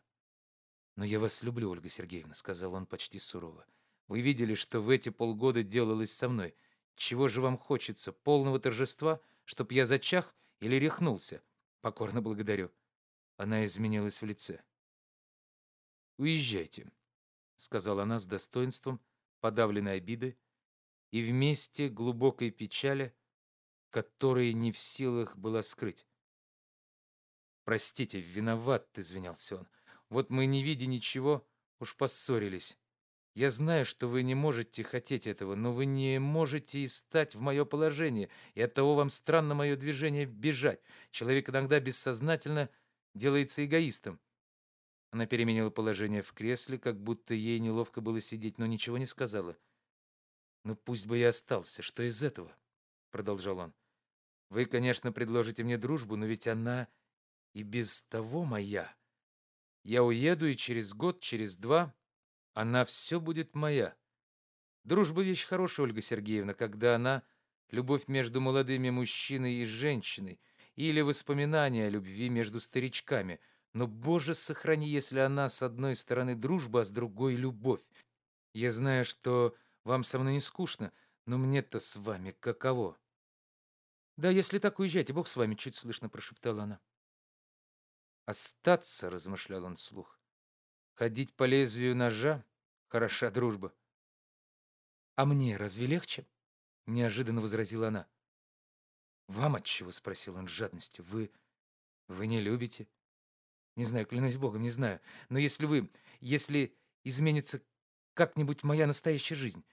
«Но я вас люблю, Ольга Сергеевна», — сказал он почти сурово. Вы видели, что в эти полгода делалось со мной. Чего же вам хочется? Полного торжества? Чтоб я зачах или рехнулся? Покорно благодарю». Она изменилась в лице. «Уезжайте», — сказала она с достоинством, подавленной обиды, и вместе глубокой печали, которой не в силах была скрыть. «Простите, виноват», — извинялся он. «Вот мы, не видя ничего, уж поссорились. Я знаю, что вы не можете хотеть этого, но вы не можете и стать в мое положение, и оттого вам странно мое движение бежать. Человек иногда бессознательно делается эгоистом. Она переменила положение в кресле, как будто ей неловко было сидеть, но ничего не сказала. «Ну пусть бы я остался, что из этого?» — продолжал он. «Вы, конечно, предложите мне дружбу, но ведь она и без того моя. Я уеду, и через год, через два она все будет моя. Дружба — вещь хорошая, Ольга Сергеевна, когда она — любовь между молодыми мужчиной и женщиной, или воспоминания о любви между старичками. Но, Боже, сохрани, если она с одной стороны дружба, а с другой — любовь. Я знаю, что вам со мной не скучно, но мне-то с вами каково? Да, если так, уезжайте, Бог с вами, чуть слышно прошептала она. Остаться, размышлял он вслух. Ходить по лезвию ножа — хороша дружба. «А мне разве легче?» — неожиданно возразила она. «Вам отчего?» — спросил он с жадностью. «Вы... вы не любите?» «Не знаю, клянусь Богом, не знаю. Но если вы... если изменится как-нибудь моя настоящая жизнь,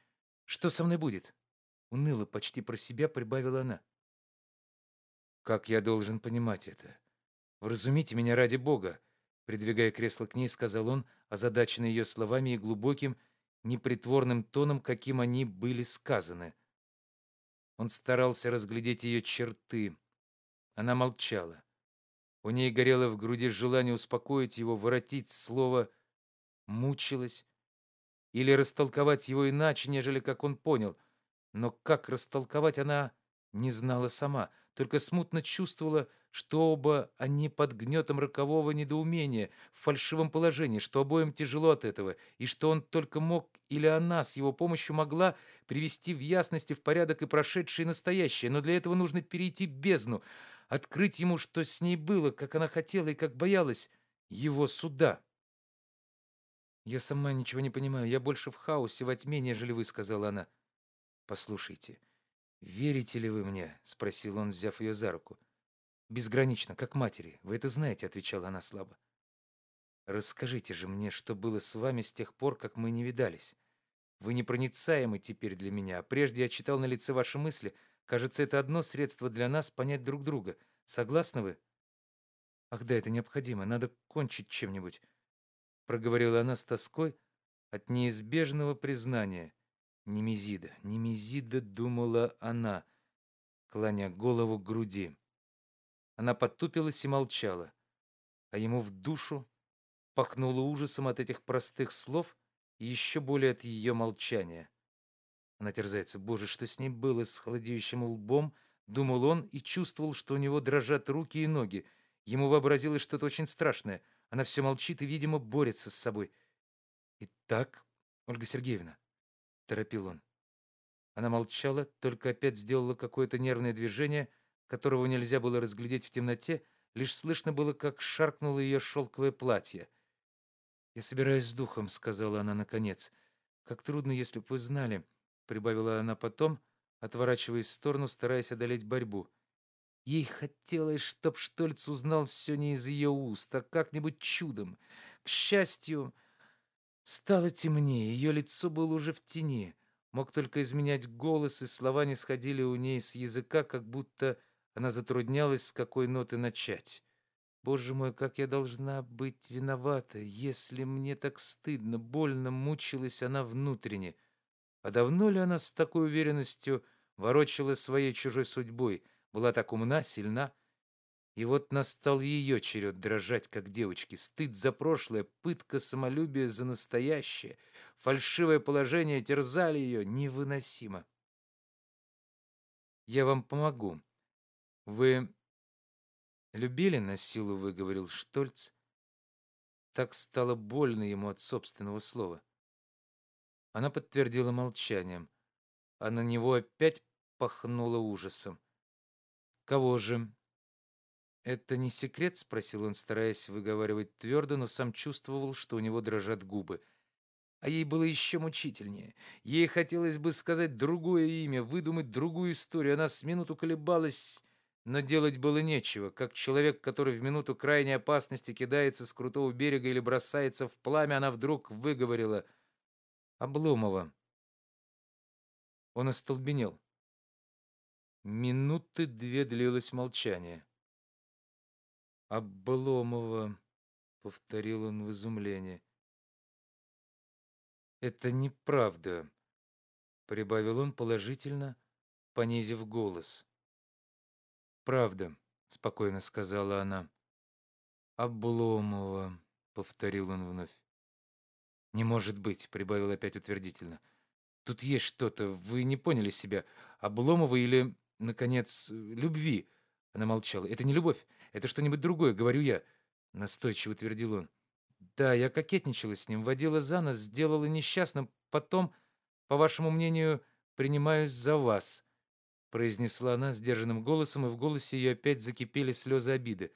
что со мной будет?» Уныло, почти про себя прибавила она. «Как я должен понимать это? Вразумите меня ради Бога!» Придвигая кресло к ней, сказал он, озадаченный ее словами и глубоким, непритворным тоном, каким они были сказаны. Он старался разглядеть ее черты. Она молчала. У ней горело в груди желание успокоить его, воротить слово «мучилась» или растолковать его иначе, нежели как он понял. Но как растолковать она не знала сама, только смутно чувствовала, что оба они под гнетом рокового недоумения, в фальшивом положении, что обоим тяжело от этого, и что он только мог или она с его помощью могла привести в ясности в порядок и прошедшее и настоящее, но для этого нужно перейти бездну, открыть ему, что с ней было, как она хотела и как боялась его суда. «Я сама ничего не понимаю, я больше в хаосе, во тьме, нежели вы», — сказала она. «Послушайте, верите ли вы мне?» — спросил он, взяв ее за руку. «Безгранично, как матери. Вы это знаете», — отвечала она слабо. «Расскажите же мне, что было с вами с тех пор, как мы не видались. Вы непроницаемы теперь для меня, а прежде я читал на лице ваши мысли. Кажется, это одно средство для нас понять друг друга. Согласны вы?» «Ах да, это необходимо. Надо кончить чем-нибудь», — проговорила она с тоской от неизбежного признания. «Немезида, Немезида», — думала она, клоня голову к груди. Она подтупилась и молчала, а ему в душу пахнуло ужасом от этих простых слов и еще более от ее молчания. Она терзается. Боже, что с ней было с холодеющим лбом, думал он и чувствовал, что у него дрожат руки и ноги. Ему вообразилось что-то очень страшное. Она все молчит и, видимо, борется с собой. «Итак, Ольга Сергеевна», — торопил он. Она молчала, только опять сделала какое-то нервное движение — которого нельзя было разглядеть в темноте, лишь слышно было, как шаркнуло ее шелковое платье. «Я собираюсь с духом», — сказала она наконец. «Как трудно, если бы вы знали», — прибавила она потом, отворачиваясь в сторону, стараясь одолеть борьбу. Ей хотелось, чтоб Штольц узнал все не из ее уст, а как-нибудь чудом. К счастью, стало темнее, ее лицо было уже в тени. Мог только изменять голос, и слова не сходили у ней с языка, как будто она затруднялась, с какой ноты начать. Боже мой, как я должна быть виновата, если мне так стыдно, больно мучилась она внутренне. А давно ли она с такой уверенностью ворочала своей чужой судьбой, была так умна, сильна? И вот настал ее черед дрожать, как девочки. Стыд за прошлое, пытка самолюбия за настоящее. Фальшивое положение терзали ее невыносимо. «Я вам помогу», «Вы любили на силу?» — выговорил Штольц. Так стало больно ему от собственного слова. Она подтвердила молчанием, а на него опять пахнуло ужасом. «Кого же?» «Это не секрет?» — спросил он, стараясь выговаривать твердо, но сам чувствовал, что у него дрожат губы. А ей было еще мучительнее. Ей хотелось бы сказать другое имя, выдумать другую историю. Она с минуту колебалась, но делать было нечего. Как человек, который в минуту крайней опасности кидается с крутого берега или бросается в пламя, она вдруг выговорила «Обломова». Он остолбенел. Минуты две длилось молчание. «Обломова», — повторил он в изумлении. «Это неправда», — прибавил он положительно, понизив голос. «Правда», — спокойно сказала она. «Обломова», — повторил он вновь. «Не может быть», — прибавил опять утвердительно. «Тут есть что-то, вы не поняли себя. Обломова или, наконец, любви?» Она молчала. «Это не любовь, это что-нибудь другое, говорю я», — настойчиво твердил он. Да, я кокетничала с ним, водила за нос, сделала несчастным. Потом, по вашему мнению, принимаюсь за вас», — произнесла она сдержанным голосом, и в голосе ее опять закипели слезы обиды.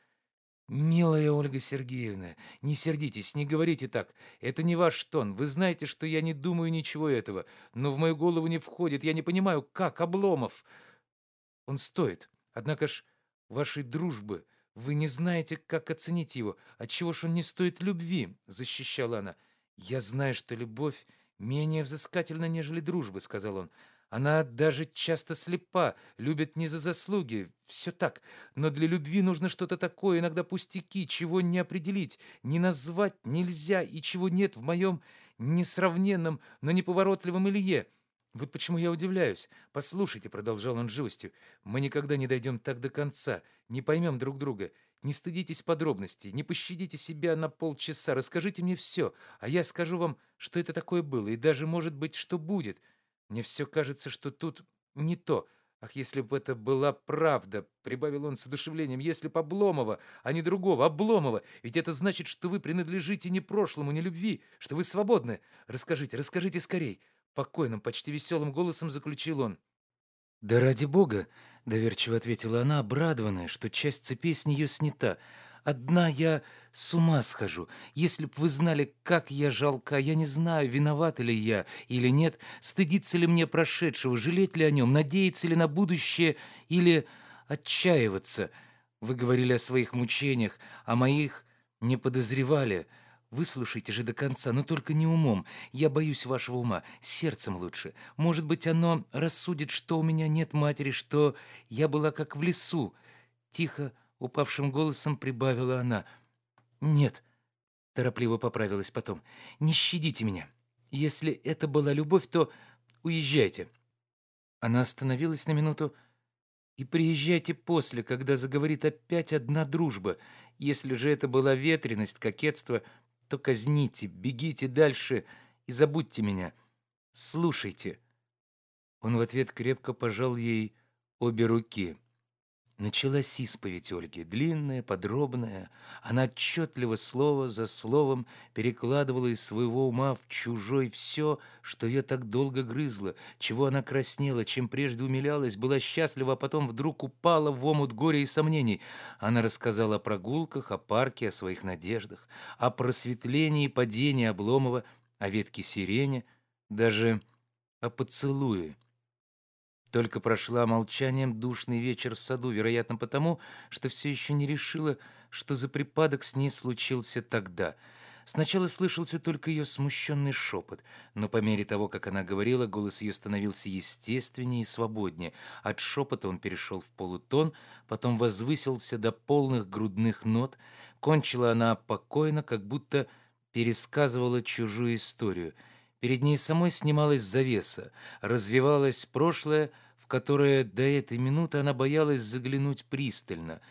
«Милая Ольга Сергеевна, не сердитесь, не говорите так. Это не ваш тон. Вы знаете, что я не думаю ничего этого. Но в мою голову не входит. Я не понимаю, как Обломов. Он стоит. Однако ж вашей дружбы вы не знаете, как оценить его. Отчего ж он не стоит любви?» — защищала она. «Я знаю, что любовь менее взыскательна, нежели дружба», — сказал он. «Она даже часто слепа, любит не за заслуги, все так. Но для любви нужно что-то такое, иногда пустяки, чего не определить, не назвать нельзя и чего нет в моем несравненном, но неповоротливом Илье». «Вот почему я удивляюсь. Послушайте», — продолжал он живостью, — «мы никогда не дойдем так до конца, не поймем друг друга. Не стыдитесь подробностей, не пощадите себя на полчаса, расскажите мне все, а я скажу вам, что это такое было, и даже, может быть, что будет. Мне все кажется, что тут не то. Ах, если бы это была правда, — прибавил он с одушевлением, — если бы Обломова, а не другого, Обломова, ведь это значит, что вы принадлежите не прошлому, не любви, что вы свободны. Расскажите, расскажите скорей». Покойным, почти веселым голосом заключил он. «Да ради бога!» — доверчиво ответила она, обрадованная, что часть цепей с нее снята. «Одна я с ума схожу. Если б вы знали, как я жалка, я не знаю, виноват ли я или нет, стыдиться ли мне прошедшего, жалеть ли о нем, надеяться ли на будущее или отчаиваться. Вы говорили о своих мучениях, о моих не подозревали». Выслушайте же до конца, но только не умом. Я боюсь вашего ума, сердцем лучше. Может быть, оно рассудит, что у меня нет матери, что я была как в лесу. Тихо, упавшим голосом прибавила она. Нет, торопливо поправилась потом. Не щадите меня. Если это была любовь, то уезжайте. Она остановилась на минуту. И приезжайте после, когда заговорит опять одна дружба. Если же это была ветреность, кокетство — то казните, бегите дальше и забудьте меня. Слушайте». Он в ответ крепко пожал ей обе руки. Началась исповедь Ольги, длинная, подробная. Она отчетливо слово за словом перекладывала из своего ума в чужой все, что ее так долго грызло, чего она краснела, чем прежде умилялась, была счастлива, а потом вдруг упала в омут горя и сомнений. Она рассказала о прогулках, о парке, о своих надеждах, о просветлении и падении Обломова, о ветке сирени, даже о поцелуе. Только прошла молчанием душный вечер в саду, вероятно, потому, что все еще не решила, что за припадок с ней случился тогда. Сначала слышался только ее смущенный шепот, но по мере того, как она говорила, голос ее становился естественнее и свободнее. От шепота он перешел в полутон, потом возвысился до полных грудных нот. Кончила она покойно, как будто пересказывала чужую историю. Перед ней самой снималась завеса, развивалось прошлое, в которое до этой минуты она боялась заглянуть пристально.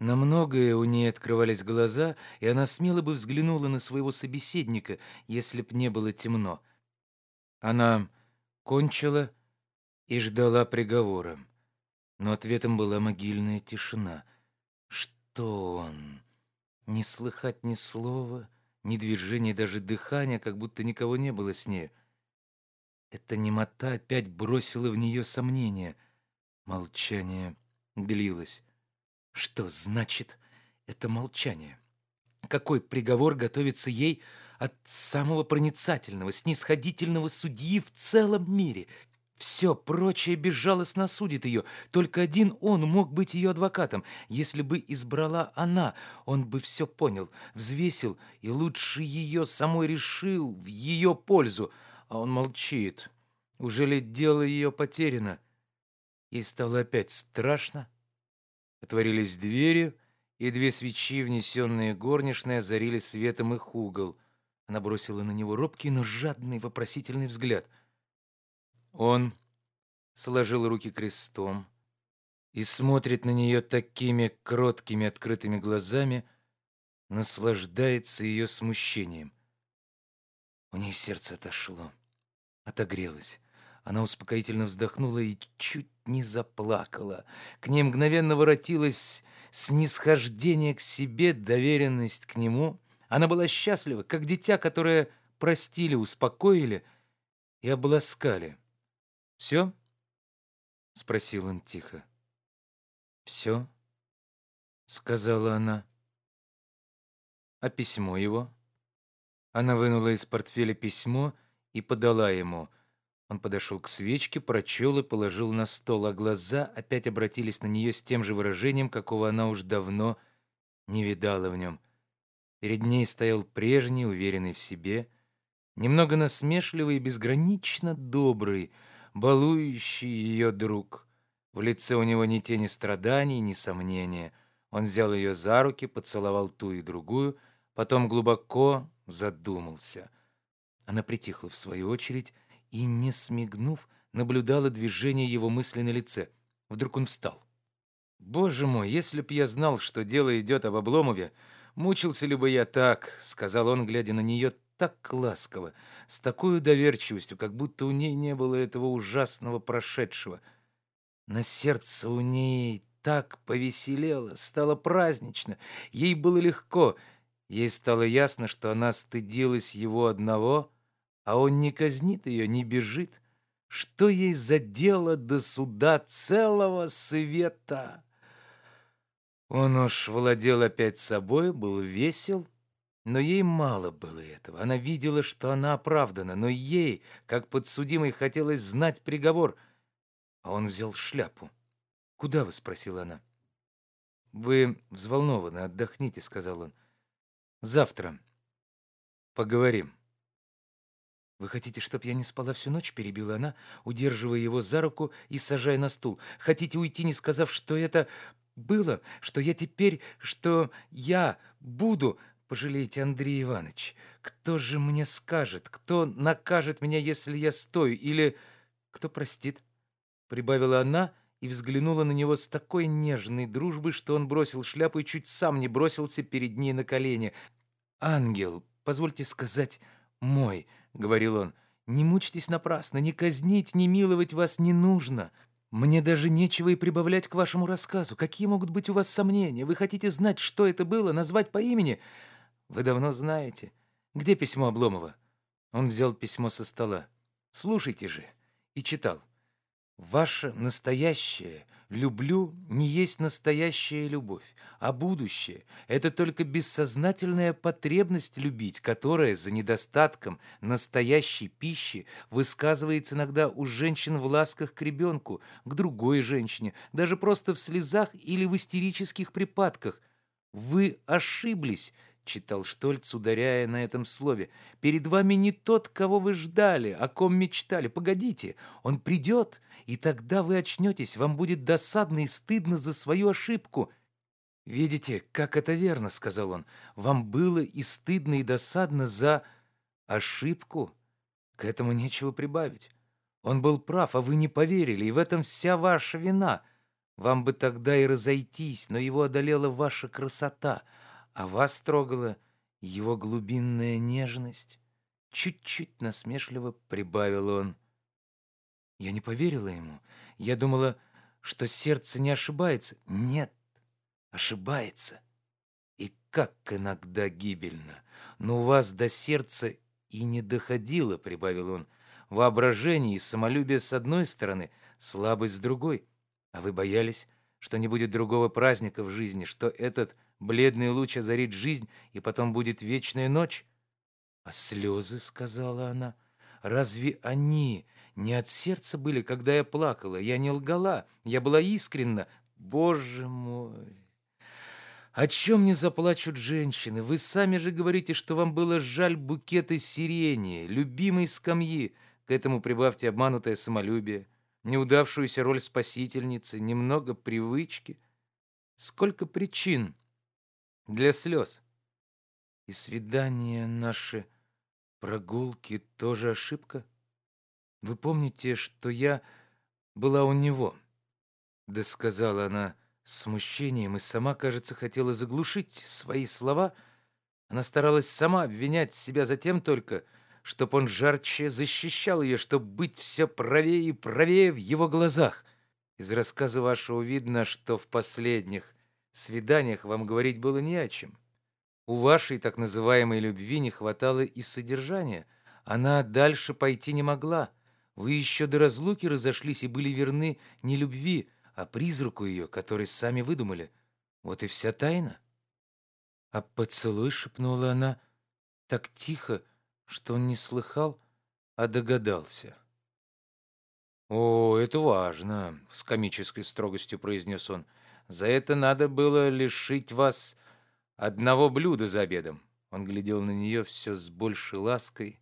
На многое у нее открывались глаза, и она смело бы взглянула на своего собеседника, если б не было темно. Она кончила и ждала приговора, но ответом была могильная тишина. Что он? Не слыхать ни слова, ни движения, даже дыхания, как будто никого не было с ней. Эта немота опять бросила в нее сомнение. Молчание длилось. Что значит это молчание? Какой приговор готовится ей от самого проницательного, снисходительного судьи в целом мире? Все прочее безжалостно осудит ее. Только один он мог быть ее адвокатом. Если бы избрала она, он бы все понял, взвесил и лучше ее самой решил в ее пользу. А он молчит. Уже ли дело ее потеряно? Ей стало опять страшно. Отворились двери, и две свечи, внесенные горничной, озарили светом их угол. Она бросила на него робкий, но жадный вопросительный взгляд — он сложил руки крестом и смотрит на нее такими кроткими открытыми глазами, наслаждается ее смущением. У ней сердце отошло, отогрелось. Она успокоительно вздохнула и чуть не заплакала. К ней мгновенно воротилось снисхождение к себе, доверенность к нему. Она была счастлива, как дитя, которое простили, успокоили и обласкали. «Все?» — спросил он тихо. «Все?» — сказала она. «А письмо его?» Она вынула из портфеля письмо и подала ему. Он подошел к свечке, прочел и положил на стол, а глаза опять обратились на нее с тем же выражением, какого она уж давно не видала в нем. Перед ней стоял прежний, уверенный в себе, немного насмешливый и безгранично добрый, балующий ее друг. В лице у него ни тени страданий, ни сомнения. Он взял ее за руки, поцеловал ту и другую, потом глубоко задумался. Она притихла в свою очередь и, не смигнув, наблюдала движение его мысли на лице. Вдруг он встал. «Боже мой, если б я знал, что дело идет об Обломове, мучился ли бы я так», — сказал он, глядя на нее так ласково, с такой доверчивостью, как будто у ней не было этого ужасного прошедшего. На сердце у ней так повеселело, стало празднично, ей было легко. Ей стало ясно, что она стыдилась его одного, а он не казнит ее, не бежит. Что ей за дело до суда целого света? Он уж владел опять собой, был весел, но ей мало было этого. Она видела, что она оправдана, но ей, как подсудимой, хотелось знать приговор. А он взял шляпу. «Куда вы?» — спросила она. «Вы взволнованы, отдохните», — сказал он. «Завтра поговорим». «Вы хотите, чтоб я не спала всю ночь?» — перебила она, удерживая его за руку и сажая на стул. «Хотите уйти, не сказав, что это было, что я теперь, что я буду...» Пожалейте, Андрей Иванович, кто же мне скажет, кто накажет меня, если я стою, или кто простит?» Прибавила она и взглянула на него с такой нежной дружбой, что он бросил шляпу и чуть сам не бросился перед ней на колени. «Ангел, позвольте сказать, мой», — говорил он, — «не мучьтесь напрасно, не казнить, не миловать вас не нужно». Мне даже нечего и прибавлять к вашему рассказу. Какие могут быть у вас сомнения? Вы хотите знать, что это было, назвать по имени? Вы давно знаете. Где письмо Обломова?» Он взял письмо со стола. «Слушайте же». И читал. «Ваше настоящее «люблю» не есть настоящая любовь, а будущее — это только бессознательная потребность любить, которая за недостатком настоящей пищи высказывается иногда у женщин в ласках к ребенку, к другой женщине, даже просто в слезах или в истерических припадках. Вы ошиблись, читал Штольц, ударяя на этом слове. «Перед вами не тот, кого вы ждали, о ком мечтали. Погодите, он придет, и тогда вы очнетесь, вам будет досадно и стыдно за свою ошибку». «Видите, как это верно», — сказал он. «Вам было и стыдно, и досадно за ошибку. К этому нечего прибавить. Он был прав, а вы не поверили, и в этом вся ваша вина. Вам бы тогда и разойтись, но его одолела ваша красота» а вас трогала его глубинная нежность. Чуть-чуть насмешливо прибавил он. Я не поверила ему. Я думала, что сердце не ошибается. Нет, ошибается. И как иногда гибельно. Но у вас до сердца и не доходило, прибавил он. воображение и самолюбие с одной стороны, слабость с другой. А вы боялись, что не будет другого праздника в жизни, что этот бледный луч озарит жизнь, и потом будет вечная ночь? А слезы, — сказала она, — разве они не от сердца были, когда я плакала? Я не лгала, я была искренна. Боже мой! О чем не заплачут женщины? Вы сами же говорите, что вам было жаль букета сирени, любимой скамьи. К этому прибавьте обманутое самолюбие, неудавшуюся роль спасительницы, немного привычки. Сколько причин для слез. И свидания наши, прогулки тоже ошибка. Вы помните, что я была у него? Да сказала она с смущением и сама, кажется, хотела заглушить свои слова. Она старалась сама обвинять себя за тем только, чтоб он жарче защищал ее, чтоб быть все правее и правее в его глазах. Из рассказа вашего видно, что в последних свиданиях вам говорить было не о чем. У вашей так называемой любви не хватало и содержания. Она дальше пойти не могла. Вы еще до разлуки разошлись и были верны не любви, а призраку ее, который сами выдумали. Вот и вся тайна. А поцелуй шепнула она так тихо, что он не слыхал, а догадался. «О, это важно», — с комической строгостью произнес он. «За это надо было лишить вас одного блюда за обедом». Он глядел на нее все с большей лаской,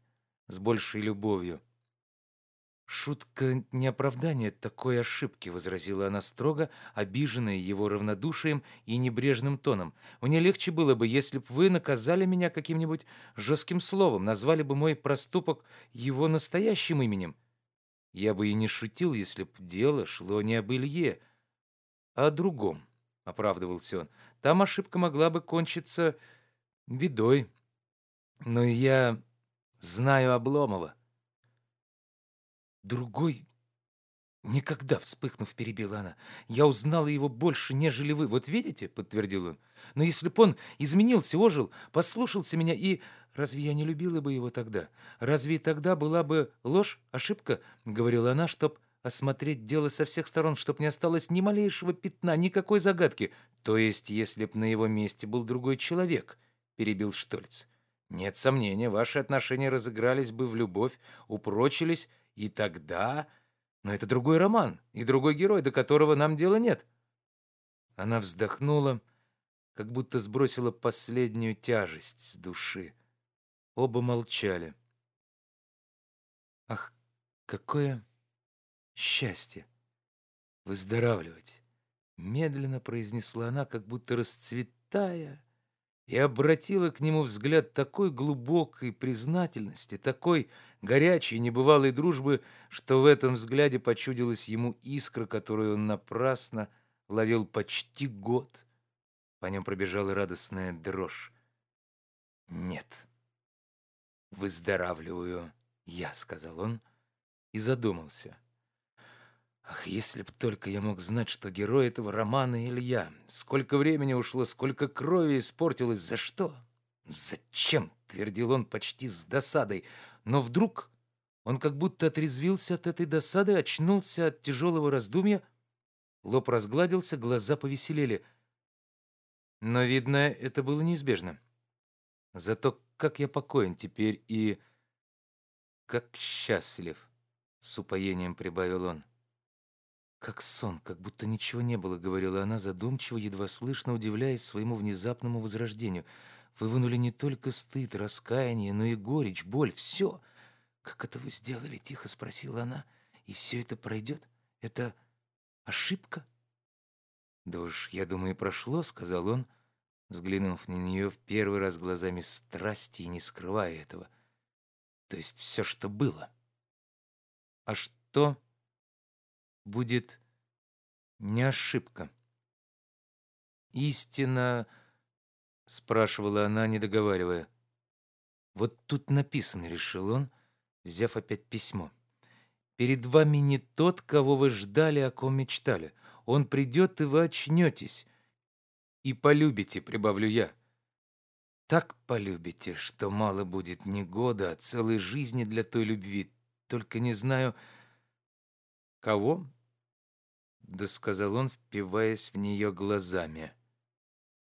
с большей любовью. «Шутка не оправдание такой ошибки», — возразила она строго, обиженная его равнодушием и небрежным тоном. «Мне легче было бы, если б вы наказали меня каким-нибудь жестким словом, назвали бы мой проступок его настоящим именем. Я бы и не шутил, если б дело шло не об Илье, о другом», — оправдывался он. «Там ошибка могла бы кончиться бедой. Но я знаю Обломова». Другой никогда, вспыхнув, перебила она. Я узнала его больше, нежели вы. Вот видите, подтвердил он. Но если б он изменился, ожил, послушался меня и... Разве я не любила бы его тогда? Разве тогда была бы ложь, ошибка? Говорила она, чтоб осмотреть дело со всех сторон, чтоб не осталось ни малейшего пятна, никакой загадки. То есть, если б на его месте был другой человек, перебил Штольц. Нет сомнения, ваши отношения разыгрались бы в любовь, упрочились и тогда... Но это другой роман и другой герой, до которого нам дела нет. Она вздохнула, как будто сбросила последнюю тяжесть с души. Оба молчали. Ах, какое счастье! Выздоравливать! Медленно произнесла она, как будто расцветая, и обратила к нему взгляд такой глубокой признательности, такой горячей небывалой дружбы, что в этом взгляде почудилась ему искра, которую он напрасно ловил почти год. По нем пробежала радостная дрожь. «Нет, выздоравливаю я», — сказал он и задумался. Ах, если б только я мог знать, что герой этого романа Илья. Сколько времени ушло, сколько крови испортилось. За что? Зачем? Твердил он почти с досадой. Но вдруг он как будто отрезвился от этой досады, очнулся от тяжелого раздумья. Лоб разгладился, глаза повеселели. Но, видно, это было неизбежно. Зато как я покоен теперь и... как счастлив, с упоением прибавил он. «Как сон, как будто ничего не было», — говорила она, задумчиво, едва слышно удивляясь своему внезапному возрождению. «Вы вынули не только стыд, раскаяние, но и горечь, боль, все». «Как это вы сделали?» — тихо спросила она. «И все это пройдет? Это ошибка?» «Да уж, я думаю, прошло», — сказал он, взглянув на нее в первый раз глазами страсти и не скрывая этого. «То есть все, что было». «А что?» Будет не ошибка. «Истина?» — спрашивала она, не договаривая. «Вот тут написано», — решил он, взяв опять письмо. «Перед вами не тот, кого вы ждали, о ком мечтали. Он придет, и вы очнетесь. И полюбите», — прибавлю я. «Так полюбите, что мало будет не года, а целой жизни для той любви. только не знаю... Кого? Да сказал он, впиваясь в нее глазами.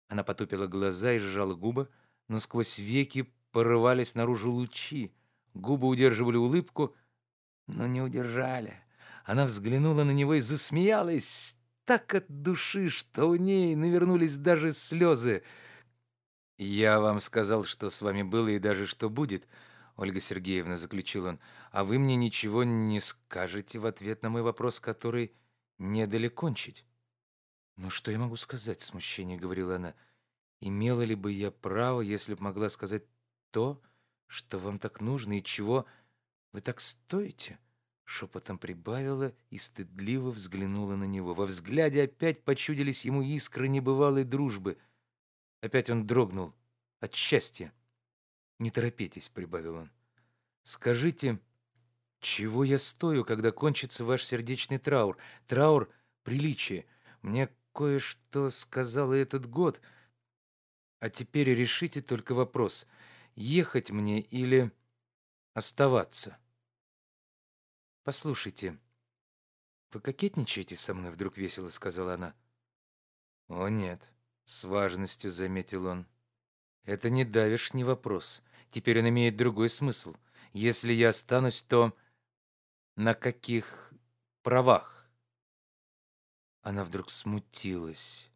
Она потупила глаза и сжала губы, но сквозь веки порывались наружу лучи. Губы удерживали улыбку, но не удержали. Она взглянула на него и засмеялась так от души, что у ней навернулись даже слезы. «Я вам сказал, что с вами было и даже что будет», — Ольга Сергеевна, — заключил он, «а вы мне ничего не скажете в ответ на мой вопрос, который не дали кончить». «Ну что я могу сказать?» — в смущении говорила она. «Имела ли бы я право, если б могла сказать то, что вам так нужно и чего вы так стоите?» Шепотом прибавила и стыдливо взглянула на него. Во взгляде опять почудились ему искры небывалой дружбы — Опять он дрогнул от счастья. «Не торопитесь», — прибавил он. «Скажите, чего я стою, когда кончится ваш сердечный траур? Траур — приличие. Мне кое-что сказал этот год. А теперь решите только вопрос, ехать мне или оставаться?» «Послушайте, вы кокетничаете со мной?» — вдруг весело сказала она. «О, нет». С важностью заметил он. Это не давишний вопрос. Теперь он имеет другой смысл. Если я останусь, то на каких правах? Она вдруг смутилась.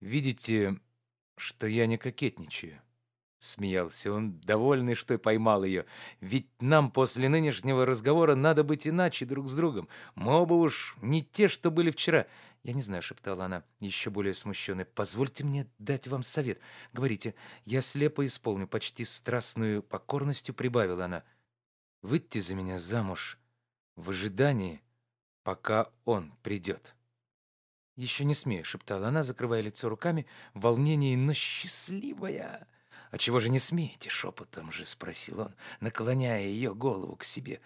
Видите, что я не кокетничаю. Смеялся он, довольный, что поймал ее. Ведь нам после нынешнего разговора надо быть иначе друг с другом. Мы оба уж не те, что были вчера. «Я не знаю», — шептала она, еще более смущенная. «Позвольте мне дать вам совет. Говорите, я слепо исполню, почти страстную покорностью прибавила она. Выйти за меня замуж в ожидании, пока он придет». «Еще не смею», — шептала она, закрывая лицо руками, в волнении, но счастливая. «А чего же не смеете?» — шепотом же спросил он, наклоняя ее голову к себе.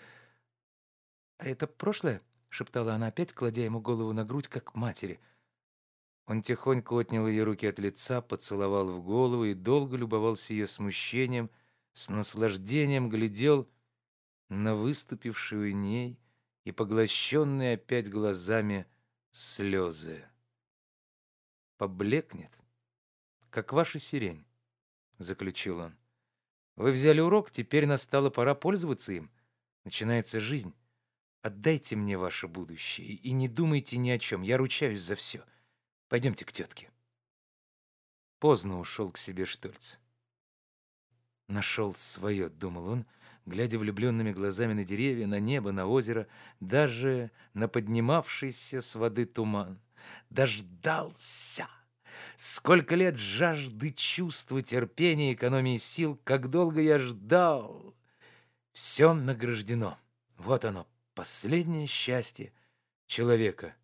«А это прошлое?» — шептала она опять, кладя ему голову на грудь, как матери. Он тихонько отнял ее руки от лица, поцеловал в голову и долго любовался ее смущением, с наслаждением глядел на выступившую ней и поглощенные опять глазами слезы. «Поблекнет, как ваша сирень», — заключил он. «Вы взяли урок, теперь настала пора пользоваться им. Начинается жизнь». Отдайте мне ваше будущее и не думайте ни о чем. Я ручаюсь за все. Пойдемте к тетке. Поздно ушел к себе Штольц. Нашел свое, думал он, глядя влюбленными глазами на деревья, на небо, на озеро, даже на поднимавшийся с воды туман. Дождался! Сколько лет жажды чувства, терпения, экономии сил, как долго я ждал! Все награждено. Вот оно, последнее счастье человека.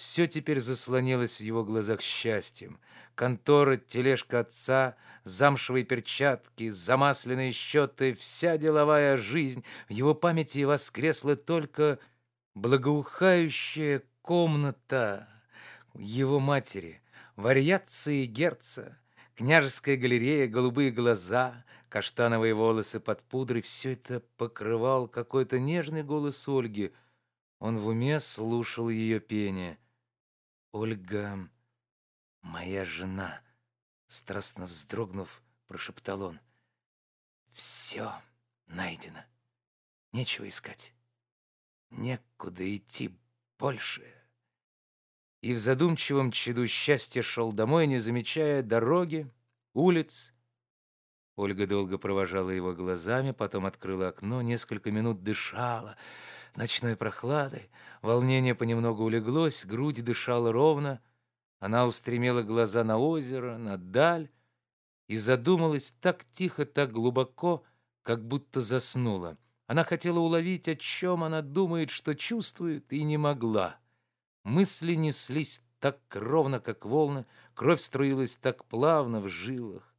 Все теперь заслонилось в его глазах счастьем. Контора, тележка отца, замшевые перчатки, замасленные счеты, вся деловая жизнь. В его памяти воскресла только благоухающая комната его матери, вариации герца, княжеская галерея, голубые глаза, каштановые волосы под пудрой, все это покрывал какой-то нежный голос Ольги. Он в уме слушал ее пение. «Ольга, моя жена», — страстно вздрогнув, прошептал он. «Все найдено. Нечего искать. Некуда идти больше». И в задумчивом чаду счастья шел домой, не замечая дороги, улиц, Ольга долго провожала его глазами, потом открыла окно, несколько минут дышала ночной прохладой. Волнение понемногу улеглось, грудь дышала ровно. Она устремила глаза на озеро, на даль и задумалась так тихо, так глубоко, как будто заснула. Она хотела уловить, о чем она думает, что чувствует, и не могла. Мысли неслись так ровно, как волны, кровь струилась так плавно в жилах.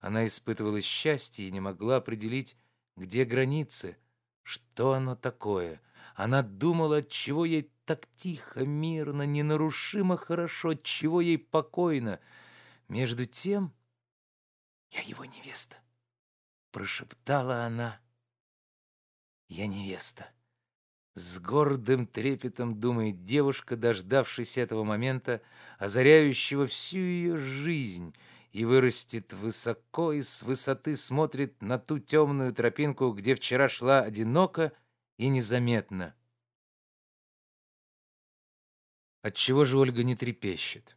Она испытывала счастье и не могла определить, где границы, что оно такое. Она думала, чего ей так тихо, мирно, ненарушимо хорошо, чего ей покойно. Между тем, я его невеста, прошептала она. я невеста. С гордым трепетом думает девушка, дождавшись этого момента, озаряющего всю ее жизнь, и вырастет высоко и с высоты смотрит на ту темную тропинку, где вчера шла одиноко и незаметно. Отчего же Ольга не трепещет?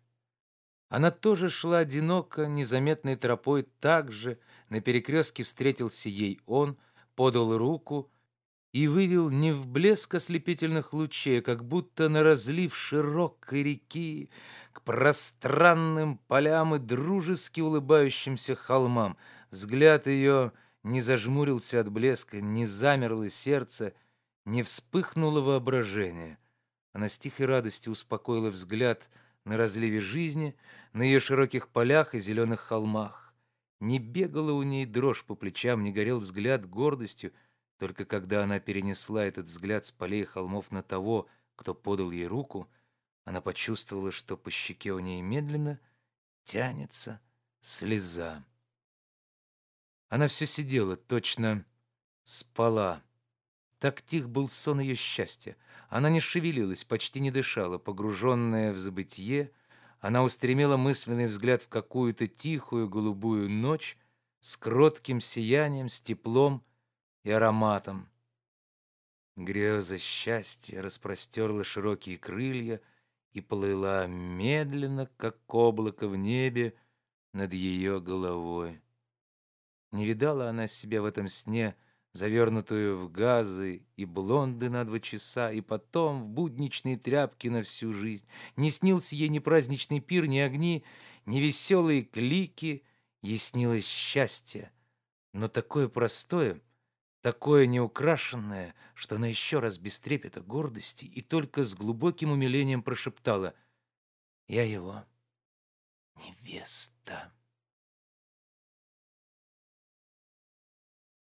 Она тоже шла одиноко, незаметной тропой, так же на перекрестке встретился ей он, подал руку и вывел не в блеск ослепительных лучей, а как будто на разлив широкой реки, к пространным полям и дружески улыбающимся холмам. Взгляд ее не зажмурился от блеска, не замерло сердце, не вспыхнуло воображение. Она с тихой радостью успокоила взгляд на разливе жизни, на ее широких полях и зеленых холмах. Не бегала у ней дрожь по плечам, не горел взгляд гордостью, только когда она перенесла этот взгляд с полей холмов на того, кто подал ей руку, она почувствовала, что по щеке у ней медленно тянется слеза. Она все сидела, точно спала. Так тих был сон ее счастья. Она не шевелилась, почти не дышала, погруженная в забытье. Она устремила мысленный взгляд в какую-то тихую голубую ночь с кротким сиянием, с теплом и ароматом. Греза счастья распростерла широкие крылья и плыла медленно, как облако в небе над ее головой. Не видала она себя в этом сне, завернутую в газы и блонды на два часа, и потом в будничные тряпки на всю жизнь. Не снился ей ни праздничный пир, ни огни, ни веселые клики, ей снилось счастье. Но такое простое, такое неукрашенное, что она еще раз без трепета гордости и только с глубоким умилением прошептала «Я его невеста».